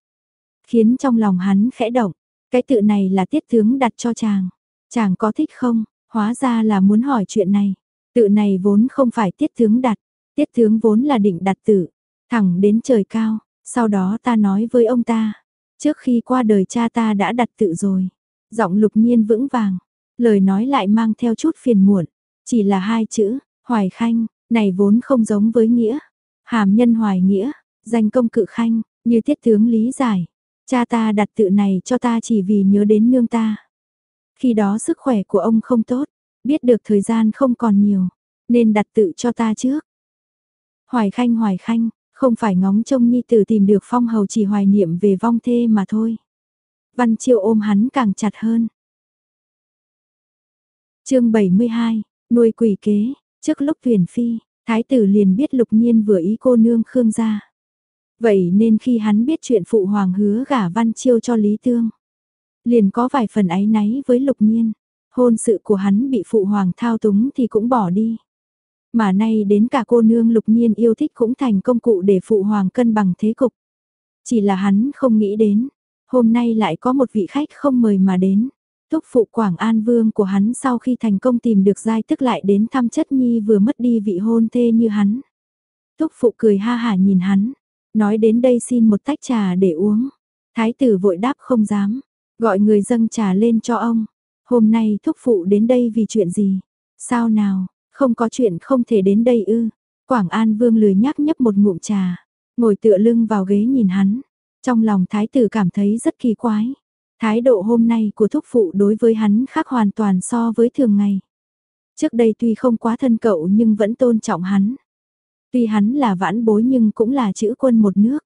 Khiến trong lòng hắn khẽ động, cái tự này là tiết tướng đặt cho chàng. Chàng có thích không? Hóa ra là muốn hỏi chuyện này. Tự này vốn không phải tiết tướng đặt. Tiết tướng vốn là định đặt tự. Thẳng đến trời cao. Sau đó ta nói với ông ta. Trước khi qua đời cha ta đã đặt tự rồi. Giọng lục nhiên vững vàng. Lời nói lại mang theo chút phiền muộn. Chỉ là hai chữ. Hoài khanh. Này vốn không giống với nghĩa. Hàm nhân hoài nghĩa. Danh công cự khanh. Như tiết tướng lý giải. Cha ta đặt tự này cho ta chỉ vì nhớ đến nương ta. Khi đó sức khỏe của ông không tốt, biết được thời gian không còn nhiều, nên đặt tự cho ta trước. Hoài khanh hoài khanh, không phải ngóng trông nhi tử tìm được phong hầu chỉ hoài niệm về vong thê mà thôi. Văn Chiêu ôm hắn càng chặt hơn. chương 72, nuôi quỷ kế, trước lúc tuyển phi, thái tử liền biết lục nhiên vừa ý cô nương Khương gia. Vậy nên khi hắn biết chuyện phụ hoàng hứa gả Văn Chiêu cho Lý Tương, liền có vài phần áy náy với lục nhiên. Hôn sự của hắn bị phụ hoàng thao túng thì cũng bỏ đi. Mà nay đến cả cô nương lục nhiên yêu thích cũng thành công cụ để phụ hoàng cân bằng thế cục. Chỉ là hắn không nghĩ đến, hôm nay lại có một vị khách không mời mà đến. Thúc phụ Quảng An Vương của hắn sau khi thành công tìm được giai tức lại đến thăm chất nhi vừa mất đi vị hôn thê như hắn. Thúc phụ cười ha hả nhìn hắn, nói đến đây xin một tách trà để uống. Thái tử vội đáp không dám, gọi người dâng trà lên cho ông. Hôm nay thúc phụ đến đây vì chuyện gì? Sao nào, không có chuyện không thể đến đây ư? Quảng An Vương lười nhắc nhấp một ngụm trà, ngồi tựa lưng vào ghế nhìn hắn. Trong lòng thái tử cảm thấy rất kỳ quái. Thái độ hôm nay của thúc phụ đối với hắn khác hoàn toàn so với thường ngày. Trước đây tuy không quá thân cậu nhưng vẫn tôn trọng hắn. Tuy hắn là vãn bối nhưng cũng là chữ quân một nước.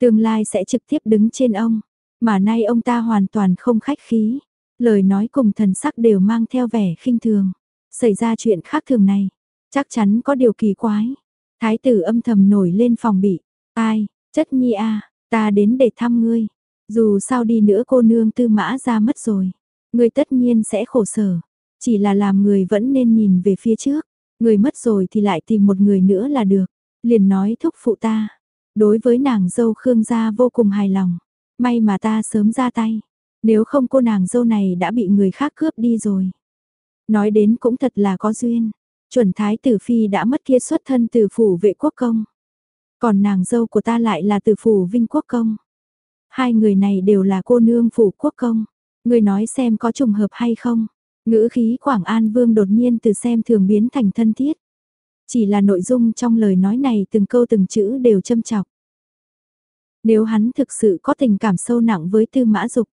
Tương lai sẽ trực tiếp đứng trên ông, mà nay ông ta hoàn toàn không khách khí. Lời nói cùng thần sắc đều mang theo vẻ khinh thường. Xảy ra chuyện khác thường này, chắc chắn có điều kỳ quái. Thái tử âm thầm nổi lên phòng bị. Ai, chất nhi a ta đến để thăm ngươi. Dù sao đi nữa cô nương tư mã ra mất rồi. Ngươi tất nhiên sẽ khổ sở. Chỉ là làm người vẫn nên nhìn về phía trước. Người mất rồi thì lại tìm một người nữa là được. Liền nói thúc phụ ta. Đối với nàng dâu Khương gia vô cùng hài lòng. May mà ta sớm ra tay. Nếu không cô nàng dâu này đã bị người khác cướp đi rồi. Nói đến cũng thật là có duyên. Chuẩn thái tử phi đã mất kia xuất thân từ phủ vệ quốc công. Còn nàng dâu của ta lại là từ phủ vinh quốc công. Hai người này đều là cô nương phủ quốc công. Người nói xem có trùng hợp hay không. Ngữ khí Quảng An Vương đột nhiên từ xem thường biến thành thân thiết. Chỉ là nội dung trong lời nói này từng câu từng chữ đều châm chọc. Nếu hắn thực sự có tình cảm sâu nặng với tư mã dục,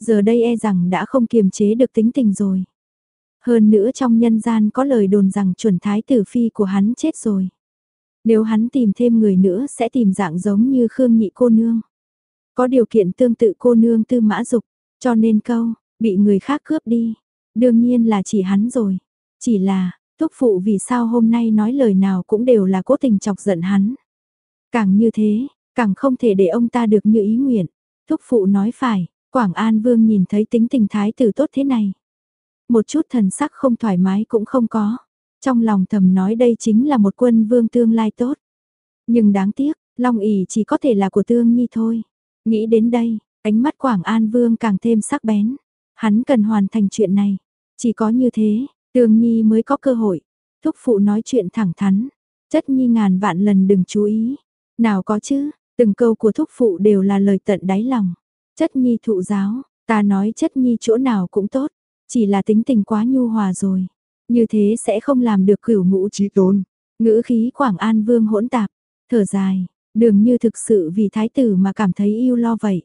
giờ đây e rằng đã không kiềm chế được tính tình rồi. Hơn nữa trong nhân gian có lời đồn rằng chuẩn thái tử phi của hắn chết rồi. Nếu hắn tìm thêm người nữa sẽ tìm dạng giống như Khương Nhị cô nương. Có điều kiện tương tự cô nương tư mã dục, cho nên câu, bị người khác cướp đi. Đương nhiên là chỉ hắn rồi. Chỉ là, thúc phụ vì sao hôm nay nói lời nào cũng đều là cố tình chọc giận hắn. Càng như thế, càng không thể để ông ta được như ý nguyện. Thúc phụ nói phải, Quảng An Vương nhìn thấy tính tình thái tử tốt thế này. Một chút thần sắc không thoải mái cũng không có. Trong lòng thầm nói đây chính là một quân vương tương lai tốt. Nhưng đáng tiếc, Long ỉ chỉ có thể là của tương nhi thôi. Nghĩ đến đây, ánh mắt Quảng An Vương càng thêm sắc bén. Hắn cần hoàn thành chuyện này. Chỉ có như thế, Tương Nhi mới có cơ hội. Thúc phụ nói chuyện thẳng thắn. Chất Nhi ngàn vạn lần đừng chú ý. Nào có chứ, từng câu của thúc phụ đều là lời tận đáy lòng. Chất Nhi thụ giáo, ta nói chất Nhi chỗ nào cũng tốt. Chỉ là tính tình quá nhu hòa rồi. Như thế sẽ không làm được cửu ngũ trí tôn. Ngữ khí Quảng An Vương hỗn tạp, thở dài, đường như thực sự vì thái tử mà cảm thấy yêu lo vậy.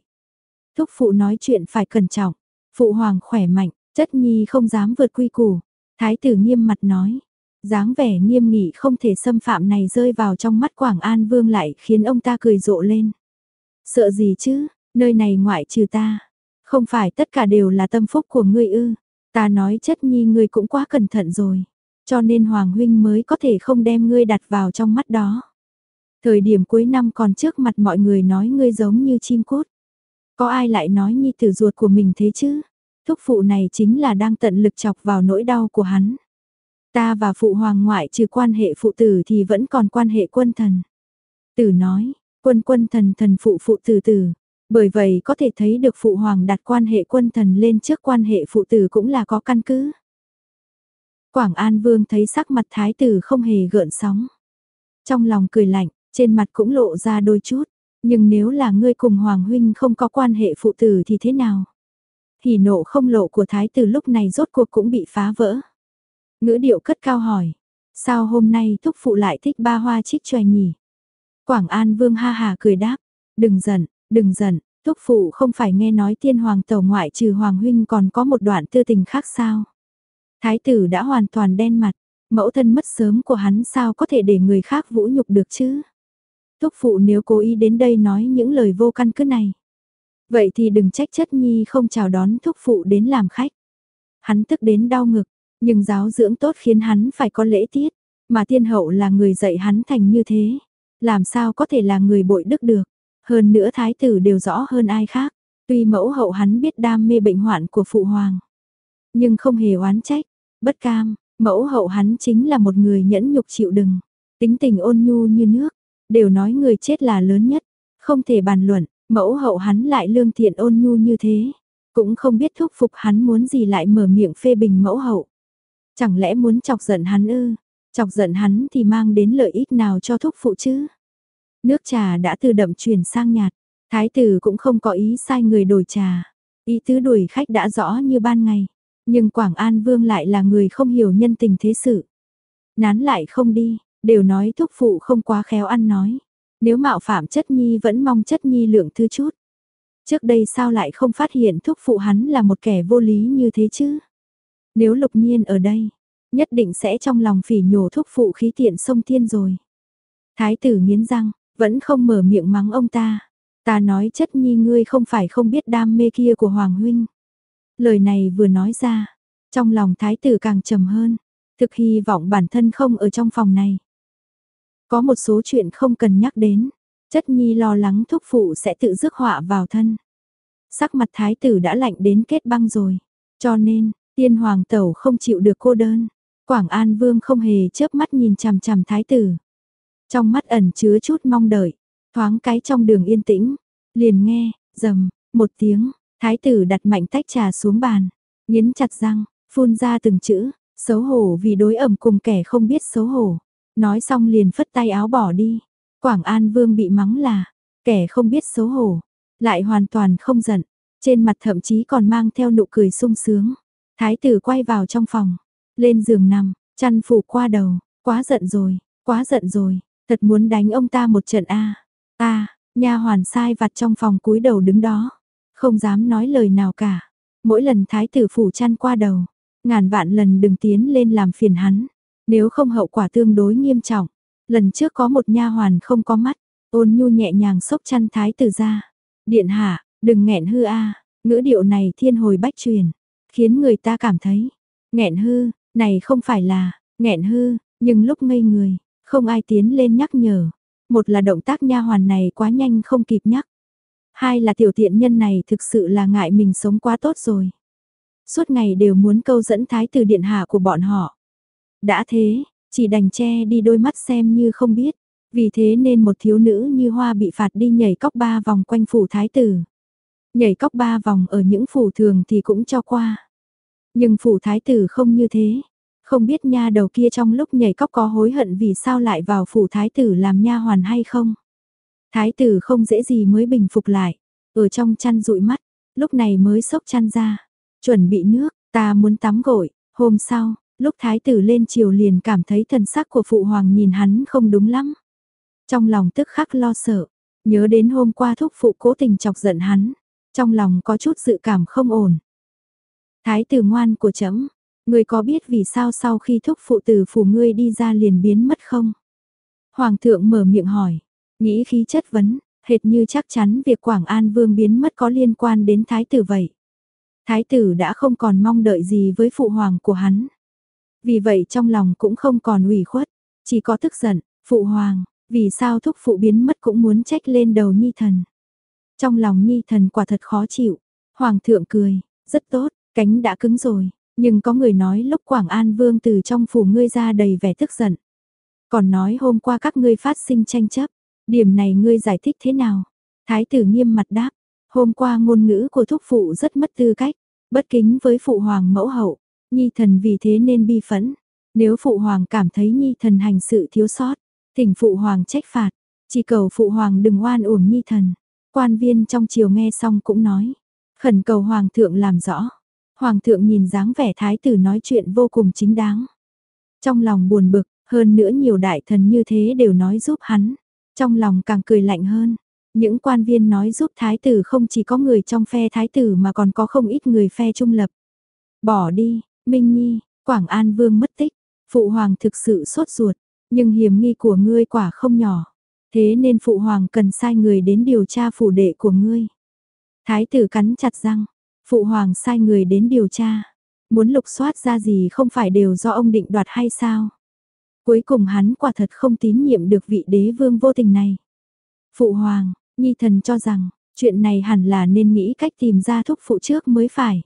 Thúc phụ nói chuyện phải cẩn trọng, phụ hoàng khỏe mạnh, Chất nhi không dám vượt quy củ. Thái tử nghiêm mặt nói. dáng vẻ nghiêm nghị không thể xâm phạm này rơi vào trong mắt Quảng An Vương lại khiến ông ta cười rộ lên. Sợ gì chứ, nơi này ngoại trừ ta. Không phải tất cả đều là tâm phúc của ngươi ư. Ta nói chất nhi ngươi cũng quá cẩn thận rồi. Cho nên Hoàng Huynh mới có thể không đem ngươi đặt vào trong mắt đó. Thời điểm cuối năm còn trước mặt mọi người nói ngươi giống như chim cút. Có ai lại nói nhi tử ruột của mình thế chứ? thúc phụ này chính là đang tận lực chọc vào nỗi đau của hắn. Ta và phụ hoàng ngoại trừ quan hệ phụ tử thì vẫn còn quan hệ quân thần. Tử nói, quân quân thần thần phụ phụ tử tử. Bởi vậy có thể thấy được phụ hoàng đặt quan hệ quân thần lên trước quan hệ phụ tử cũng là có căn cứ. Quảng An Vương thấy sắc mặt thái tử không hề gợn sóng. Trong lòng cười lạnh, trên mặt cũng lộ ra đôi chút, nhưng nếu là ngươi cùng Hoàng Huynh không có quan hệ phụ tử thì thế nào? thì nộ không lộ của thái tử lúc này rốt cuộc cũng bị phá vỡ. Ngữ điệu cất cao hỏi, sao hôm nay thúc phụ lại thích ba hoa trích chòe nhỉ? Quảng An Vương ha hà cười đáp, đừng giận, đừng giận, thúc phụ không phải nghe nói tiên hoàng tàu ngoại trừ Hoàng Huynh còn có một đoạn tư tình khác sao? Thái tử đã hoàn toàn đen mặt, mẫu thân mất sớm của hắn sao có thể để người khác vũ nhục được chứ? Thúc phụ nếu cố ý đến đây nói những lời vô căn cứ này. Vậy thì đừng trách chất nhi không chào đón thúc phụ đến làm khách. Hắn tức đến đau ngực, nhưng giáo dưỡng tốt khiến hắn phải có lễ tiết, mà thiên hậu là người dạy hắn thành như thế. Làm sao có thể là người bội đức được. Hơn nữa thái tử đều rõ hơn ai khác. Tuy mẫu hậu hắn biết đam mê bệnh hoạn của phụ hoàng. Nhưng không hề oán trách, bất cam, mẫu hậu hắn chính là một người nhẫn nhục chịu đựng. Tính tình ôn nhu như nước, đều nói người chết là lớn nhất. Không thể bàn luận, mẫu hậu hắn lại lương thiện ôn nhu như thế. Cũng không biết thúc phục hắn muốn gì lại mở miệng phê bình mẫu hậu. Chẳng lẽ muốn chọc giận hắn ư? Chọc giận hắn thì mang đến lợi ích nào cho thúc phụ chứ? Nước trà đã từ đậm chuyển sang nhạt, thái tử cũng không có ý sai người đổi trà. Ý tứ đuổi khách đã rõ như ban ngày, nhưng Quảng An Vương lại là người không hiểu nhân tình thế sự. Nán lại không đi, đều nói thúc phụ không quá khéo ăn nói. Nếu mạo phạm chất nhi vẫn mong chất nhi lượng thứ chút. Trước đây sao lại không phát hiện thúc phụ hắn là một kẻ vô lý như thế chứ? Nếu lục nhiên ở đây, nhất định sẽ trong lòng phỉ nhổ thúc phụ khí tiện sông thiên rồi. Thái tử nghiến răng, vẫn không mở miệng mắng ông ta. Ta nói chất nhi ngươi không phải không biết đam mê kia của Hoàng Huynh. Lời này vừa nói ra, trong lòng thái tử càng trầm hơn, thực hy vọng bản thân không ở trong phòng này. Có một số chuyện không cần nhắc đến, chất nhi lo lắng thúc phụ sẽ tự rước họa vào thân. Sắc mặt thái tử đã lạnh đến kết băng rồi, cho nên, tiên hoàng tẩu không chịu được cô đơn. Quảng An Vương không hề chớp mắt nhìn chằm chằm thái tử. Trong mắt ẩn chứa chút mong đợi, thoáng cái trong đường yên tĩnh, liền nghe, rầm, một tiếng, thái tử đặt mạnh tách trà xuống bàn, nghiến chặt răng, phun ra từng chữ, xấu hổ vì đối ẩm cùng kẻ không biết xấu hổ. Nói xong liền phất tay áo bỏ đi. Quảng An Vương bị mắng là, kẻ không biết xấu hổ, lại hoàn toàn không giận, trên mặt thậm chí còn mang theo nụ cười sung sướng. Thái tử quay vào trong phòng, lên giường nằm, chăn phủ qua đầu, quá giận rồi, quá giận rồi, thật muốn đánh ông ta một trận a. a nha hoàn sai vặt trong phòng cúi đầu đứng đó, không dám nói lời nào cả. Mỗi lần thái tử phủ chăn qua đầu, ngàn vạn lần đừng tiến lên làm phiền hắn, nếu không hậu quả tương đối nghiêm trọng. Lần trước có một nha hoàn không có mắt, ôn nhu nhẹ nhàng xốc chăn thái tử ra. Điện hạ, đừng nghẹn hư a, ngữ điệu này thiên hồi bách truyền, khiến người ta cảm thấy nghẹn hư, này không phải là nghẹn hư, nhưng lúc ngây người, không ai tiến lên nhắc nhở. Một là động tác nha hoàn này quá nhanh không kịp nhắc. Hai là tiểu tiện nhân này thực sự là ngại mình sống quá tốt rồi. Suốt ngày đều muốn câu dẫn thái tử điện hạ của bọn họ. Đã thế, chỉ đành che đi đôi mắt xem như không biết. Vì thế nên một thiếu nữ như hoa bị phạt đi nhảy cóc ba vòng quanh phủ thái tử. Nhảy cóc ba vòng ở những phủ thường thì cũng cho qua. Nhưng phủ thái tử không như thế. Không biết nha đầu kia trong lúc nhảy cóc có hối hận vì sao lại vào phủ thái tử làm nha hoàn hay không. Thái tử không dễ gì mới bình phục lại. Ở trong chăn dụi mắt, lúc này mới sốc chăn ra. Chuẩn bị nước, ta muốn tắm gội. Hôm sau, lúc thái tử lên chiều liền cảm thấy thần sắc của phụ hoàng nhìn hắn không đúng lắm. Trong lòng tức khắc lo sợ, nhớ đến hôm qua thúc phụ cố tình chọc giận hắn, trong lòng có chút dự cảm không ổn. Thái tử ngoan của chấm, ngươi có biết vì sao sau khi thúc phụ tử phủ ngươi đi ra liền biến mất không? Hoàng thượng mở miệng hỏi, nghĩ khí chất vấn, hệt như chắc chắn việc Quảng An Vương biến mất có liên quan đến thái tử vậy. Thái tử đã không còn mong đợi gì với phụ hoàng của hắn. Vì vậy trong lòng cũng không còn ủy khuất, chỉ có tức giận, phụ hoàng, vì sao thúc phụ biến mất cũng muốn trách lên đầu nhi thần. Trong lòng nhi thần quả thật khó chịu, hoàng thượng cười, rất tốt, cánh đã cứng rồi, nhưng có người nói lúc Quảng An Vương từ trong phủ ngươi ra đầy vẻ tức giận. Còn nói hôm qua các ngươi phát sinh tranh chấp, điểm này ngươi giải thích thế nào? Thái tử nghiêm mặt đáp, hôm qua ngôn ngữ của thúc phụ rất mất tư cách, bất kính với phụ hoàng mẫu hậu, Nhi thần vì thế nên bi phẫn. Nếu phụ hoàng cảm thấy nhi thần hành sự thiếu sót, thỉnh phụ hoàng trách phạt, chỉ cầu phụ hoàng đừng oan uổng nhi thần. Quan viên trong triều nghe xong cũng nói, khẩn cầu hoàng thượng làm rõ. Hoàng thượng nhìn dáng vẻ thái tử nói chuyện vô cùng chính đáng. Trong lòng buồn bực, hơn nữa nhiều đại thần như thế đều nói giúp hắn. Trong lòng càng cười lạnh hơn. Những quan viên nói giúp thái tử không chỉ có người trong phe thái tử mà còn có không ít người phe trung lập. Bỏ đi, Minh Nhi, Quảng An Vương mất tích, Phụ Hoàng thực sự sốt ruột, nhưng hiểm nghi của ngươi quả không nhỏ. Thế nên Phụ Hoàng cần sai người đến điều tra phủ đệ của ngươi. Thái tử cắn chặt răng, Phụ Hoàng sai người đến điều tra. Muốn lục soát ra gì không phải đều do ông định đoạt hay sao? Cuối cùng hắn quả thật không tín nhiệm được vị đế vương vô tình này. Phụ Hoàng, Nhi thần cho rằng, chuyện này hẳn là nên nghĩ cách tìm ra thúc phụ trước mới phải.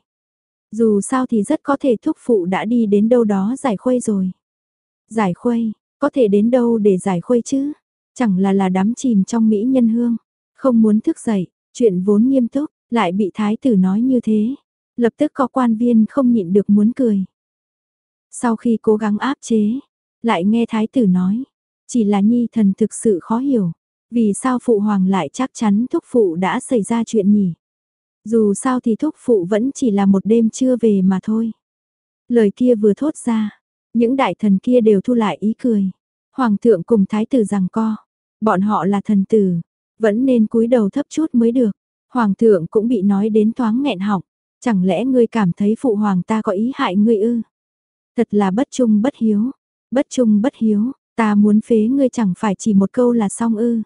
Dù sao thì rất có thể thúc phụ đã đi đến đâu đó giải khuây rồi. Giải khuây, có thể đến đâu để giải khuây chứ? Chẳng là là đắm chìm trong mỹ nhân hương, không muốn thức dậy, chuyện vốn nghiêm túc, lại bị thái tử nói như thế. Lập tức có quan viên không nhịn được muốn cười. Sau khi cố gắng áp chế, lại nghe thái tử nói, chỉ là nhi thần thực sự khó hiểu, vì sao phụ hoàng lại chắc chắn thúc phụ đã xảy ra chuyện nhỉ? Dù sao thì thúc phụ vẫn chỉ là một đêm chưa về mà thôi. Lời kia vừa thốt ra, những đại thần kia đều thu lại ý cười. Hoàng thượng cùng thái tử rằng co, bọn họ là thần tử, vẫn nên cúi đầu thấp chút mới được. Hoàng thượng cũng bị nói đến thoáng nghẹn họng, chẳng lẽ ngươi cảm thấy phụ hoàng ta có ý hại ngươi ư? Thật là bất trung bất hiếu, bất trung bất hiếu, ta muốn phế ngươi chẳng phải chỉ một câu là xong ư.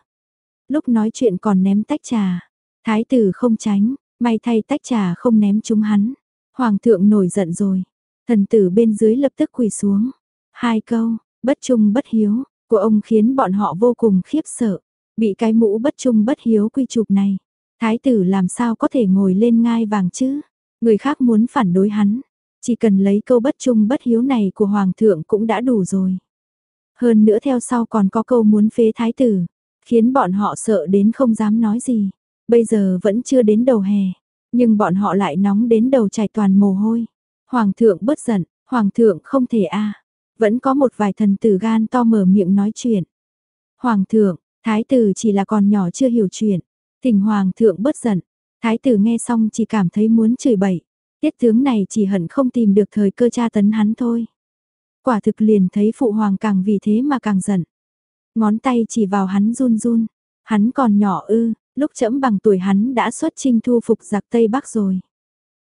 Lúc nói chuyện còn ném tách trà, thái tử không tránh, may thay tách trà không ném chúng hắn. Hoàng thượng nổi giận rồi, thần tử bên dưới lập tức quỳ xuống. Hai câu, bất trung bất hiếu, của ông khiến bọn họ vô cùng khiếp sợ. Bị cái mũ bất trung bất hiếu quy chụp này, thái tử làm sao có thể ngồi lên ngai vàng chứ? Người khác muốn phản đối hắn, chỉ cần lấy câu bất trung bất hiếu này của hoàng thượng cũng đã đủ rồi. Hơn nữa theo sau còn có câu muốn phế thái tử, khiến bọn họ sợ đến không dám nói gì. Bây giờ vẫn chưa đến đầu hè, nhưng bọn họ lại nóng đến đầu chảy toàn mồ hôi. Hoàng thượng bớt giận, hoàng thượng không thể a. Vẫn có một vài thần tử gan to mở miệng nói chuyện. Hoàng thượng, thái tử chỉ là còn nhỏ chưa hiểu chuyện. Thỉnh hoàng thượng bớt giận. Thái tử nghe xong chỉ cảm thấy muốn chửi bậy. Tiết tướng này chỉ hận không tìm được thời cơ tra tấn hắn thôi. Quả thực liền thấy phụ hoàng càng vì thế mà càng giận. Ngón tay chỉ vào hắn run run. Hắn còn nhỏ ư, lúc chẫm bằng tuổi hắn đã xuất chinh thu phục giặc Tây Bắc rồi.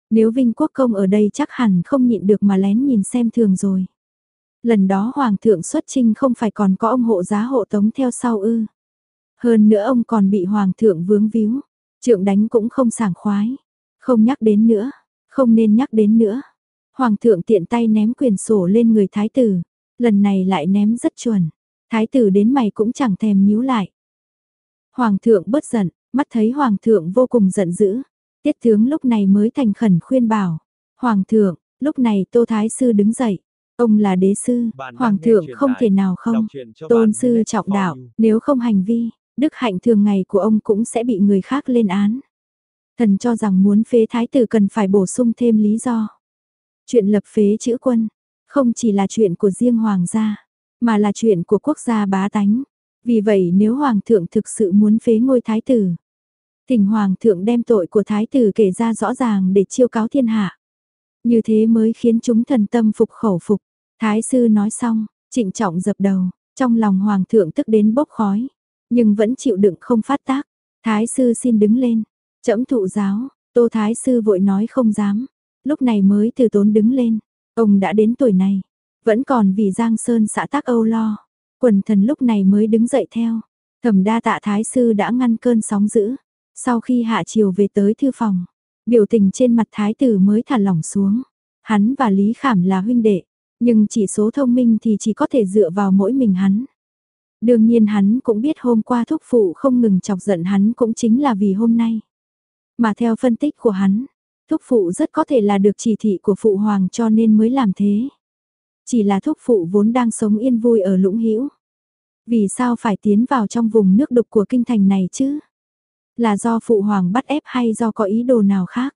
Nếu Vinh Quốc Công ở đây chắc hẳn không nhịn được mà lén nhìn xem thường rồi. Lần đó Hoàng thượng xuất chinh không phải còn có ông hộ giá hộ tống theo sau ư. Hơn nữa ông còn bị Hoàng thượng vướng víu. Trượng đánh cũng không sảng khoái. Không nhắc đến nữa. Không nên nhắc đến nữa. Hoàng thượng tiện tay ném quyền sổ lên người thái tử. Lần này lại ném rất chuẩn. Thái tử đến mày cũng chẳng thèm nhíu lại. Hoàng thượng bớt giận, mắt thấy hoàng thượng vô cùng giận dữ. Tiết tướng lúc này mới thành khẩn khuyên bảo. Hoàng thượng, lúc này Tô Thái Sư đứng dậy. Ông là đế sư, hoàng thượng không thể nào không. Tôn sư trọng đạo, nếu không hành vi, đức hạnh thường ngày của ông cũng sẽ bị người khác lên án. Thần cho rằng muốn phế thái tử cần phải bổ sung thêm lý do. Chuyện lập phế chữ quân, không chỉ là chuyện của riêng hoàng gia, mà là chuyện của quốc gia bá tánh. Vì vậy nếu hoàng thượng thực sự muốn phế ngôi thái tử, thỉnh hoàng thượng đem tội của thái tử kể ra rõ ràng để chiêu cáo thiên hạ. Như thế mới khiến chúng thần tâm phục khẩu phục. Thái sư nói xong, trịnh trọng dập đầu, trong lòng hoàng thượng tức đến bốc khói, nhưng vẫn chịu đựng không phát tác. Thái sư xin đứng lên, trẫm thụ giáo, tô thái sư vội nói không dám, lúc này mới từ tốn đứng lên, ông đã đến tuổi này, vẫn còn vì Giang Sơn xã tác âu lo. Quần thần lúc này mới đứng dậy theo. Thẩm đa tạ thái sư đã ngăn cơn sóng dữ. Sau khi hạ chiều về tới thư phòng, biểu tình trên mặt thái tử mới thả lỏng xuống. Hắn và Lý Khảm là huynh đệ, nhưng chỉ số thông minh thì chỉ có thể dựa vào mỗi mình hắn. Đương nhiên hắn cũng biết hôm qua thúc phụ không ngừng chọc giận hắn cũng chính là vì hôm nay. Mà theo phân tích của hắn, thúc phụ rất có thể là được chỉ thị của phụ hoàng cho nên mới làm thế. Chỉ là thúc phụ vốn đang sống yên vui ở lũng hữu Vì sao phải tiến vào trong vùng nước đục của kinh thành này chứ? Là do phụ hoàng bắt ép hay do có ý đồ nào khác?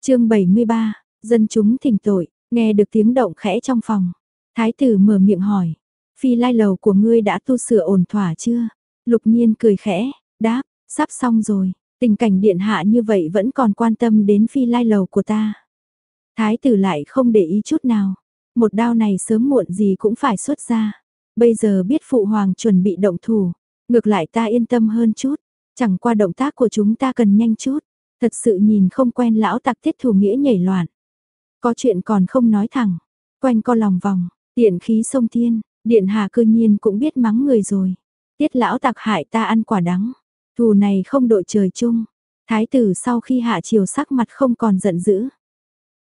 chương 73, dân chúng thỉnh tội, nghe được tiếng động khẽ trong phòng. Thái tử mở miệng hỏi, phi lai lầu của ngươi đã tu sửa ổn thỏa chưa? Lục nhiên cười khẽ, đáp, sắp xong rồi, tình cảnh điện hạ như vậy vẫn còn quan tâm đến phi lai lầu của ta. Thái tử lại không để ý chút nào, một đao này sớm muộn gì cũng phải xuất ra. Bây giờ biết phụ hoàng chuẩn bị động thủ, ngược lại ta yên tâm hơn chút, chẳng qua động tác của chúng ta cần nhanh chút, thật sự nhìn không quen lão tặc tiết thủ nghĩa nhảy loạn. Có chuyện còn không nói thẳng, quanh co lòng vòng, tiện khí sông thiên, điện hạ cơ nhiên cũng biết mắng người rồi. Tiết lão tặc hại ta ăn quả đắng, thù này không đội trời chung. Thái tử sau khi hạ chiều sắc mặt không còn giận dữ.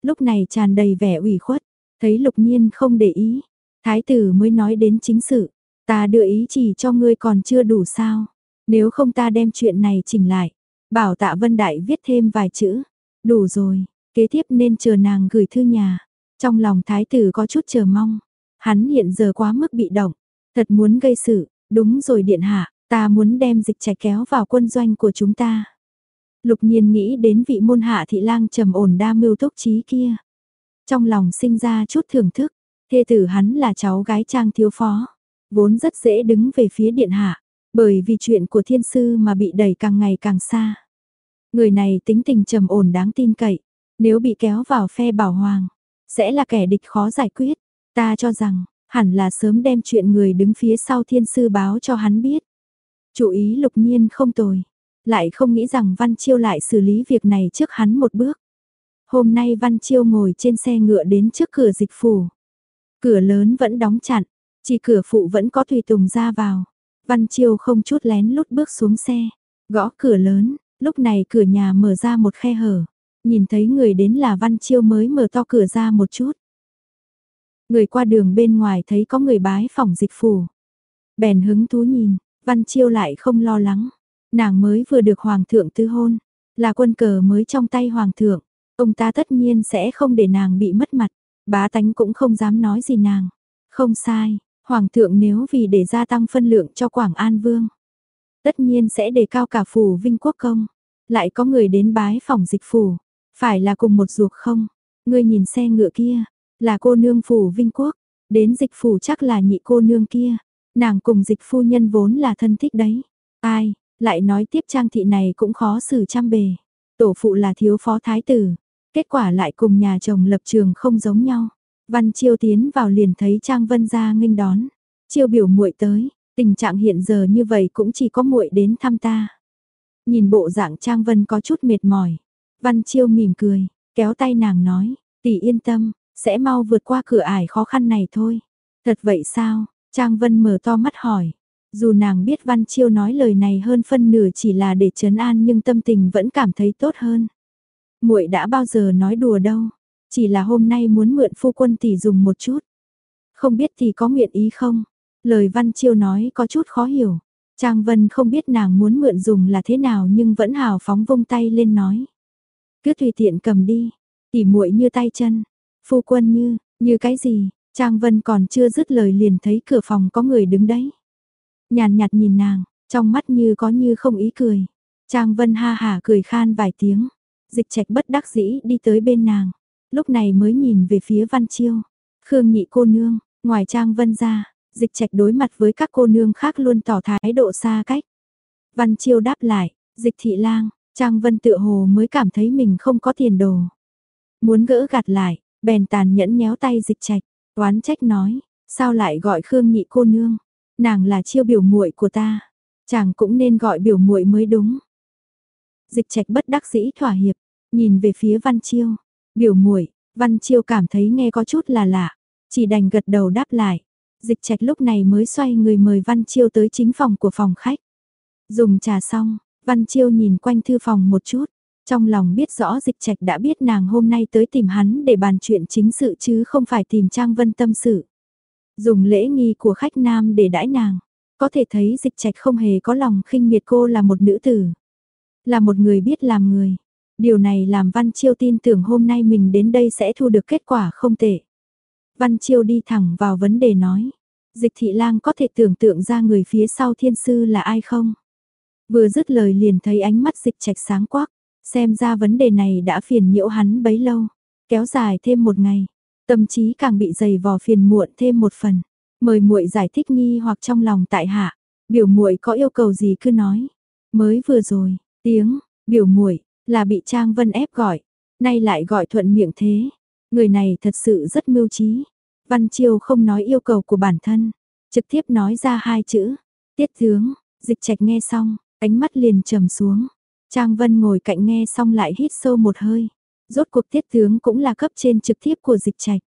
Lúc này tràn đầy vẻ ủy khuất, thấy lục nhiên không để ý. Thái tử mới nói đến chính sự, ta đưa ý chỉ cho ngươi còn chưa đủ sao. Nếu không ta đem chuyện này chỉnh lại, bảo tạ vân đại viết thêm vài chữ. Đủ rồi, kế tiếp nên chờ nàng gửi thư nhà. Trong lòng thái tử có chút chờ mong. Hắn hiện giờ quá mức bị động, thật muốn gây sự, đúng rồi điện hạ, ta muốn đem dịch trẻ kéo vào quân doanh của chúng ta. Lục nhiên nghĩ đến vị môn hạ thị lang trầm ổn đa mưu túc trí kia. Trong lòng sinh ra chút thưởng thức, thê tử hắn là cháu gái trang thiếu phó, vốn rất dễ đứng về phía điện hạ, bởi vì chuyện của thiên sư mà bị đẩy càng ngày càng xa. Người này tính tình trầm ổn đáng tin cậy, nếu bị kéo vào phe bảo hoàng, sẽ là kẻ địch khó giải quyết. Ta cho rằng, hẳn là sớm đem chuyện người đứng phía sau thiên sư báo cho hắn biết. Chủ ý lục nhiên không tồi, lại không nghĩ rằng Văn Chiêu lại xử lý việc này trước hắn một bước. Hôm nay Văn Chiêu ngồi trên xe ngựa đến trước cửa dịch phủ. Cửa lớn vẫn đóng chặn, chỉ cửa phụ vẫn có tùy tùng ra vào. Văn Chiêu không chút lén lút bước xuống xe, gõ cửa lớn, lúc này cửa nhà mở ra một khe hở. Nhìn thấy người đến là Văn Chiêu mới mở to cửa ra một chút. Người qua đường bên ngoài thấy có người bái phòng dịch phủ. Bèn hứng thú nhìn, Văn Chiêu lại không lo lắng. Nàng mới vừa được Hoàng thượng tư hôn, là quân cờ mới trong tay Hoàng thượng. Ông ta tất nhiên sẽ không để nàng bị mất mặt, bá tánh cũng không dám nói gì nàng. Không sai, Hoàng thượng nếu vì để gia tăng phân lượng cho Quảng An Vương. Tất nhiên sẽ đề cao cả phủ Vinh Quốc Công. Lại có người đến bái phòng dịch phủ. Phải là cùng một ruột không? Ngươi nhìn xe ngựa kia, là cô nương phủ Vinh Quốc. Đến dịch phủ chắc là nhị cô nương kia. Nàng cùng dịch phu nhân vốn là thân thích đấy. Ai, lại nói tiếp trang thị này cũng khó xử trăm bề. Tổ phụ là thiếu phó thái tử, kết quả lại cùng nhà chồng lập trường không giống nhau. Văn Chiêu tiến vào liền thấy Trang Vân ra nghênh đón. Chiêu biểu muội tới, tình trạng hiện giờ như vậy cũng chỉ có muội đến thăm ta. Nhìn bộ dạng Trang Vân có chút mệt mỏi. Văn Chiêu mỉm cười, kéo tay nàng nói, tỷ yên tâm, sẽ mau vượt qua cửa ải khó khăn này thôi. Thật vậy sao? Trang Vân mở to mắt hỏi. Dù nàng biết Văn Chiêu nói lời này hơn phân nửa chỉ là để trấn an nhưng tâm tình vẫn cảm thấy tốt hơn. Muội đã bao giờ nói đùa đâu, chỉ là hôm nay muốn mượn phu quân tỷ dùng một chút. Không biết thì có nguyện ý không? Lời Văn Chiêu nói có chút khó hiểu. Trang Vân không biết nàng muốn mượn dùng là thế nào nhưng vẫn hào phóng vung tay lên nói. Cứ tùy tiện cầm đi, tỉ muội như tay chân, phu quân như, như cái gì, Trang Vân còn chưa dứt lời liền thấy cửa phòng có người đứng đấy. Nhàn nhạt nhìn nàng, trong mắt như có như không ý cười. Trang Vân ha hả cười khan vài tiếng, dịch trạch bất đắc dĩ đi tới bên nàng, lúc này mới nhìn về phía Văn Chiêu. Khương nhị cô nương, ngoài Trang Vân ra, dịch trạch đối mặt với các cô nương khác luôn tỏ thái độ xa cách. Văn Chiêu đáp lại, dịch thị lang, Trang Vân tự hồ mới cảm thấy mình không có tiền đồ. Muốn gỡ gạt lại, bèn tàn nhẫn nhéo tay dịch trạch, oán trách nói, sao lại gọi Khương nhị cô nương, nàng là chiêu biểu muội của ta, chàng cũng nên gọi biểu muội mới đúng. Dịch trạch bất đắc dĩ thỏa hiệp, nhìn về phía Văn Chiêu, biểu muội, Văn Chiêu cảm thấy nghe có chút là lạ, chỉ đành gật đầu đáp lại. Dịch trạch lúc này mới xoay người mời Văn Chiêu tới chính phòng của phòng khách. Dùng trà xong, Văn Chiêu nhìn quanh thư phòng một chút, trong lòng biết rõ dịch trạch đã biết nàng hôm nay tới tìm hắn để bàn chuyện chính sự chứ không phải tìm Trang Vân tâm sự. Dùng lễ nghi của khách nam để đãi nàng, có thể thấy dịch trạch không hề có lòng khinh miệt cô là một nữ tử. Là một người biết làm người. Điều này làm Văn Chiêu tin tưởng hôm nay mình đến đây sẽ thu được kết quả không tệ. Văn Chiêu đi thẳng vào vấn đề nói. Dịch thị lang có thể tưởng tượng ra người phía sau thiên sư là ai không? Vừa dứt lời liền thấy ánh mắt dịch trạch sáng quắc, Xem ra vấn đề này đã phiền nhiễu hắn bấy lâu, kéo dài thêm một ngày, tâm trí càng bị dày vò phiền muộn thêm một phần. Mời muội giải thích nghi hoặc trong lòng tại hạ, biểu muội có yêu cầu gì cứ nói. Mới vừa rồi, tiếng, biểu muội là bị Trang Vân ép gọi, nay lại gọi thuận miệng thế. Người này thật sự rất mưu trí. Văn Chiêu không nói yêu cầu của bản thân, trực tiếp nói ra hai chữ, tiết tướng, dịch trạch nghe xong, ánh mắt liền trầm xuống. Trang Vân ngồi cạnh nghe xong lại hít sâu một hơi. Rốt cuộc tiết tướng cũng là cấp trên trực tiếp của dịch trạch.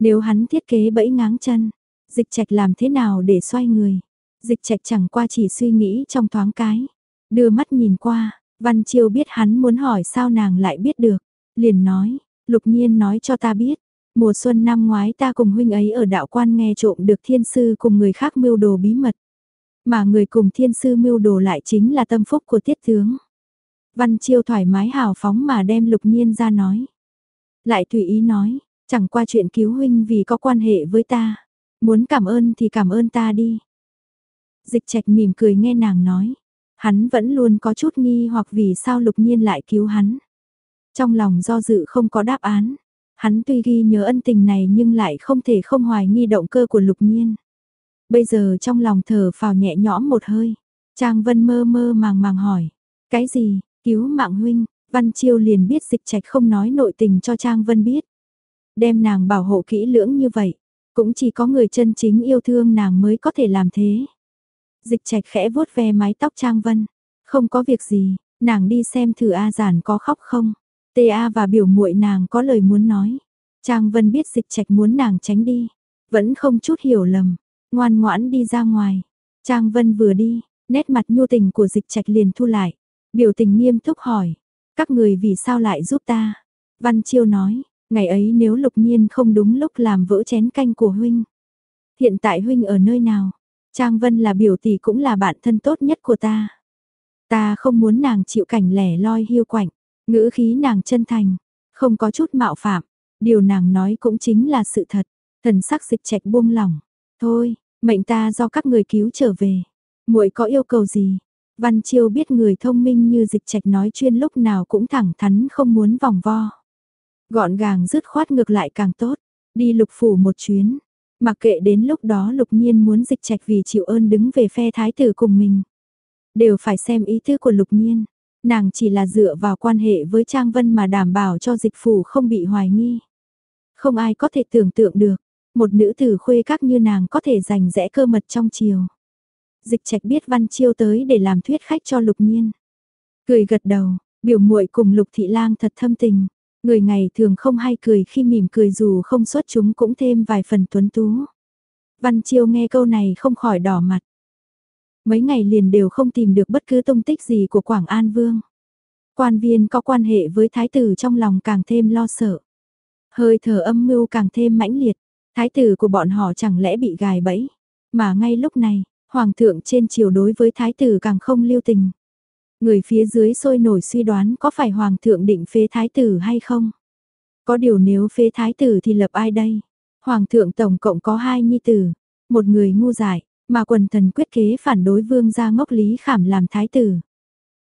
Nếu hắn thiết kế bẫy ngáng chân, dịch trạch làm thế nào để xoay người? Dịch trạch chẳng qua chỉ suy nghĩ trong thoáng cái. Đưa mắt nhìn qua, Văn Chiêu biết hắn muốn hỏi sao nàng lại biết được. Liền nói, lục nhiên nói cho ta biết. Mùa xuân năm ngoái ta cùng huynh ấy ở đạo quan nghe trộm được thiên sư cùng người khác mưu đồ bí mật. Mà người cùng thiên sư mưu đồ lại chính là tâm phúc của tiết tướng. Văn Chiêu thoải mái hào phóng mà đem lục nhiên ra nói. Lại tùy ý nói, chẳng qua chuyện cứu huynh vì có quan hệ với ta. Muốn cảm ơn thì cảm ơn ta đi. Dịch trạch mỉm cười nghe nàng nói. Hắn vẫn luôn có chút nghi hoặc vì sao lục nhiên lại cứu hắn. Trong lòng do dự không có đáp án. Hắn tuy ghi nhớ ân tình này nhưng lại không thể không hoài nghi động cơ của lục nhiên. Bây giờ trong lòng thở phào nhẹ nhõm một hơi. Trang Vân mơ mơ màng màng hỏi. Cái gì, cứu mạng huynh, Văn Chiêu liền biết dịch trạch không nói nội tình cho Trang Vân biết. Đem nàng bảo hộ kỹ lưỡng như vậy, cũng chỉ có người chân chính yêu thương nàng mới có thể làm thế. Dịch trạch khẽ vuốt ve mái tóc Trang Vân. Không có việc gì, nàng đi xem thử A giản có khóc không. Ta và biểu muội nàng có lời muốn nói. Trang Vân biết dịch trạch muốn nàng tránh đi. Vẫn không chút hiểu lầm. Ngoan ngoãn đi ra ngoài. Trang Vân vừa đi, nét mặt nhu tình của dịch trạch liền thu lại. Biểu tình nghiêm túc hỏi. Các người vì sao lại giúp ta? Văn Chiêu nói, ngày ấy nếu lục nhiên không đúng lúc làm vỡ chén canh của huynh. Hiện tại huynh ở nơi nào? Trang Vân là biểu tỷ cũng là bạn thân tốt nhất của ta. Ta không muốn nàng chịu cảnh lẻ loi hiu quạnh, ngữ khí nàng chân thành, không có chút mạo phạm, điều nàng nói cũng chính là sự thật, thần sắc dịch trạch buông lỏng. Thôi, mệnh ta do các người cứu trở về. muội có yêu cầu gì? Văn Chiêu biết người thông minh như dịch trạch nói chuyên lúc nào cũng thẳng thắn không muốn vòng vo. Gọn gàng dứt khoát ngược lại càng tốt, đi lục phủ một chuyến, Mặc kệ đến lúc đó lục nhiên muốn dịch trạch vì chịu ơn đứng về phe thái tử cùng mình. Đều phải xem ý tứ của lục nhiên. Nàng chỉ là dựa vào quan hệ với Trang Vân mà đảm bảo cho dịch phủ không bị hoài nghi. Không ai có thể tưởng tượng được, một nữ tử khuê các như nàng có thể giành rẽ cơ mật trong chiều. Dịch trạch biết văn chiêu tới để làm thuyết khách cho lục nhiên. Cười gật đầu, biểu muội cùng lục thị lang thật thâm tình. Người ngày thường không hay cười khi mỉm cười dù không xuất chúng cũng thêm vài phần tuấn tú. Văn Chiêu nghe câu này không khỏi đỏ mặt. Mấy ngày liền đều không tìm được bất cứ tung tích gì của Quảng An Vương. Quan viên có quan hệ với thái tử trong lòng càng thêm lo sợ. Hơi thở âm mưu càng thêm mãnh liệt. Thái tử của bọn họ chẳng lẽ bị gài bẫy. Mà ngay lúc này, hoàng thượng trên triều đối với thái tử càng không lưu tình. Người phía dưới sôi nổi suy đoán có phải hoàng thượng định phế thái tử hay không? Có điều nếu phế thái tử thì lập ai đây? Hoàng thượng tổng cộng có hai nhi tử, một người ngu dại, mà quần thần quyết kế phản đối vương gia ngốc lý khảm làm thái tử.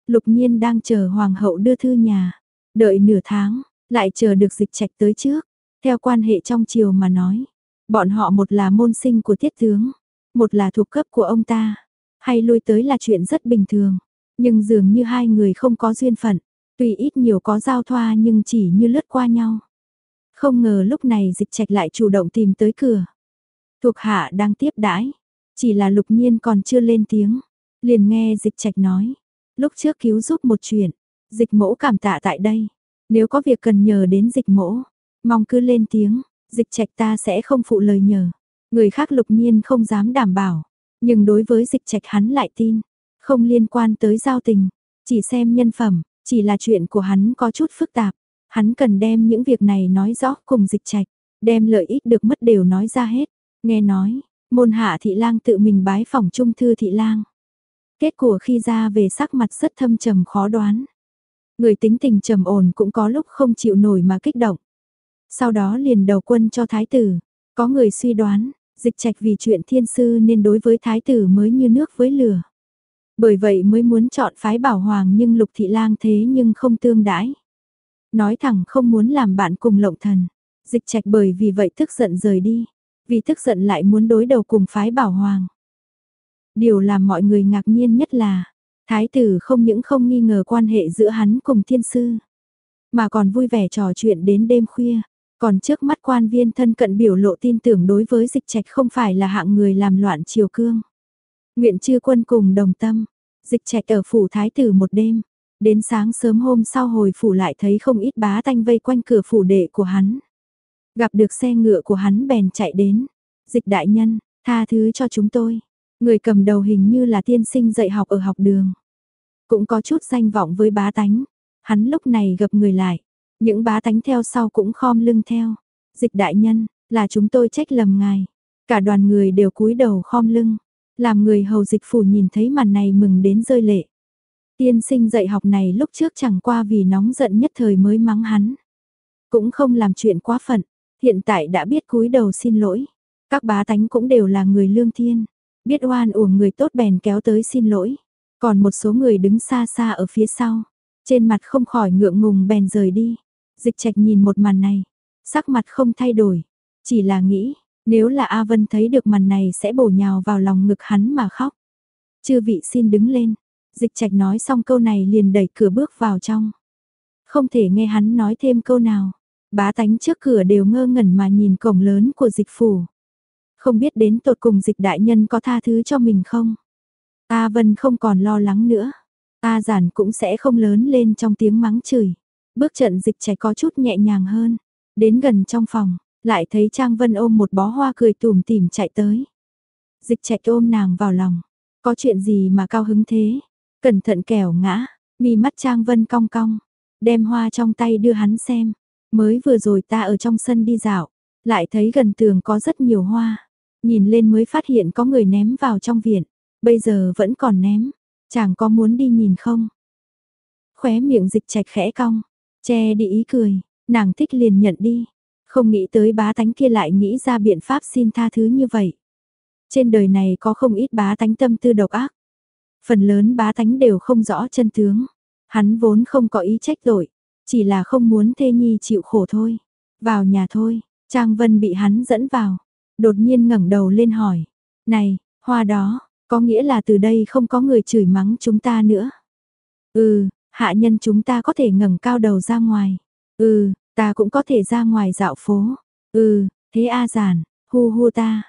Lục nhiên đang chờ hoàng hậu đưa thư nhà, đợi nửa tháng, lại chờ được dịch trạch tới trước. Theo quan hệ trong triều mà nói, bọn họ một là môn sinh của tiết tướng, một là thuộc cấp của ông ta, hay lui tới là chuyện rất bình thường. Nhưng dường như hai người không có duyên phận, tuy ít nhiều có giao thoa nhưng chỉ như lướt qua nhau. Không ngờ lúc này dịch trạch lại chủ động tìm tới cửa. Thuộc hạ đang tiếp đãi, chỉ là lục nhiên còn chưa lên tiếng, liền nghe dịch trạch nói. Lúc trước cứu giúp một chuyện, dịch mỗ cảm tạ tại đây. Nếu có việc cần nhờ đến dịch mỗ, mong cứ lên tiếng, dịch trạch ta sẽ không phụ lời nhờ. Người khác lục nhiên không dám đảm bảo, nhưng đối với dịch trạch hắn lại tin. Không liên quan tới giao tình, chỉ xem nhân phẩm, chỉ là chuyện của hắn có chút phức tạp. Hắn cần đem những việc này nói rõ cùng dịch trạch, đem lợi ích được mất đều nói ra hết. Nghe nói, môn hạ thị lang tự mình bái phòng trung thư thị lang. Kết quả khi ra về sắc mặt rất thâm trầm khó đoán. Người tính tình trầm ổn cũng có lúc không chịu nổi mà kích động. Sau đó liền đầu quân cho thái tử. Có người suy đoán, dịch trạch vì chuyện thiên sư nên đối với thái tử mới như nước với lửa. Bởi vậy mới muốn chọn phái bảo hoàng nhưng lục thị lang thế nhưng không tương đãi. Nói thẳng không muốn làm bạn cùng lộng thần. Dịch trạch bởi vì vậy tức giận rời đi. Vì tức giận lại muốn đối đầu cùng phái bảo hoàng. Điều làm mọi người ngạc nhiên nhất là, thái tử không những không nghi ngờ quan hệ giữa hắn cùng thiên sư, mà còn vui vẻ trò chuyện đến đêm khuya. Còn trước mắt quan viên thân cận biểu lộ tin tưởng đối với dịch trạch không phải là hạng người làm loạn triều cương. Nguyện chư quân cùng đồng tâm, dịch trạch ở phủ thái tử một đêm, đến sáng sớm hôm sau hồi phủ lại thấy không ít bá tanh vây quanh cửa phủ đệ của hắn. Gặp được xe ngựa của hắn bèn chạy đến, dịch đại nhân, tha thứ cho chúng tôi. Người cầm đầu hình như là tiên sinh dạy học ở học đường. Cũng có chút danh vọng với bá tánh. Hắn lúc này gặp người lại. Những bá tánh theo sau cũng khom lưng theo. Dịch đại nhân, là chúng tôi trách lầm ngài. Cả đoàn người đều cúi đầu khom lưng. Làm người hầu dịch phủ nhìn thấy màn này mừng đến rơi lệ. Tiên sinh dạy học này lúc trước chẳng qua vì nóng giận nhất thời mới mắng hắn. Cũng không làm chuyện quá phận, hiện tại đã biết cúi đầu xin lỗi. Các bá tánh cũng đều là người lương thiên, biết oan uổng người tốt bèn kéo tới xin lỗi. Còn một số người đứng xa xa ở phía sau, trên mặt không khỏi ngượng ngùng bèn rời đi. Dịch trạch nhìn một màn này, sắc mặt không thay đổi, chỉ là nghĩ, nếu là A Vân thấy được màn này sẽ bổ nhào vào lòng ngực hắn mà khóc. Chư vị xin đứng lên, dịch trạch nói xong câu này liền đẩy cửa bước vào trong. Không thể nghe hắn nói thêm câu nào, bá tánh trước cửa đều ngơ ngẩn mà nhìn cổng lớn của dịch phủ. Không biết đến tột cùng dịch đại nhân có tha thứ cho mình không? A Vân không còn lo lắng nữa. A giản cũng sẽ không lớn lên trong tiếng mắng chửi. Bước trận dịch trẻ có chút nhẹ nhàng hơn. Đến gần trong phòng, lại thấy Trang Vân ôm một bó hoa cười tủm tỉm chạy tới. Dịch trẻ ôm nàng vào lòng. Có chuyện gì mà cao hứng thế? Cẩn thận kẻo ngã, mi mắt Trang Vân cong cong. Đem hoa trong tay đưa hắn xem. Mới vừa rồi ta ở trong sân đi dạo. Lại thấy gần tường có rất nhiều hoa. Nhìn lên mới phát hiện có người ném vào trong viện. Bây giờ vẫn còn ném. Chàng có muốn đi nhìn không? Khóe miệng dịch trạch khẽ cong. Che đi ý cười. Nàng thích liền nhận đi. Không nghĩ tới bá tánh kia lại nghĩ ra biện pháp xin tha thứ như vậy. Trên đời này có không ít bá tánh tâm tư độc ác. Phần lớn bá tánh đều không rõ chân tướng. Hắn vốn không có ý trách tội. Chỉ là không muốn thê nhi chịu khổ thôi. Vào nhà thôi. Trang Vân bị hắn dẫn vào đột nhiên ngẩng đầu lên hỏi, này, hoa đó, có nghĩa là từ đây không có người chửi mắng chúng ta nữa. Ừ, hạ nhân chúng ta có thể ngẩng cao đầu ra ngoài. Ừ, ta cũng có thể ra ngoài dạo phố. Ừ, thế A giản, hu hu ta,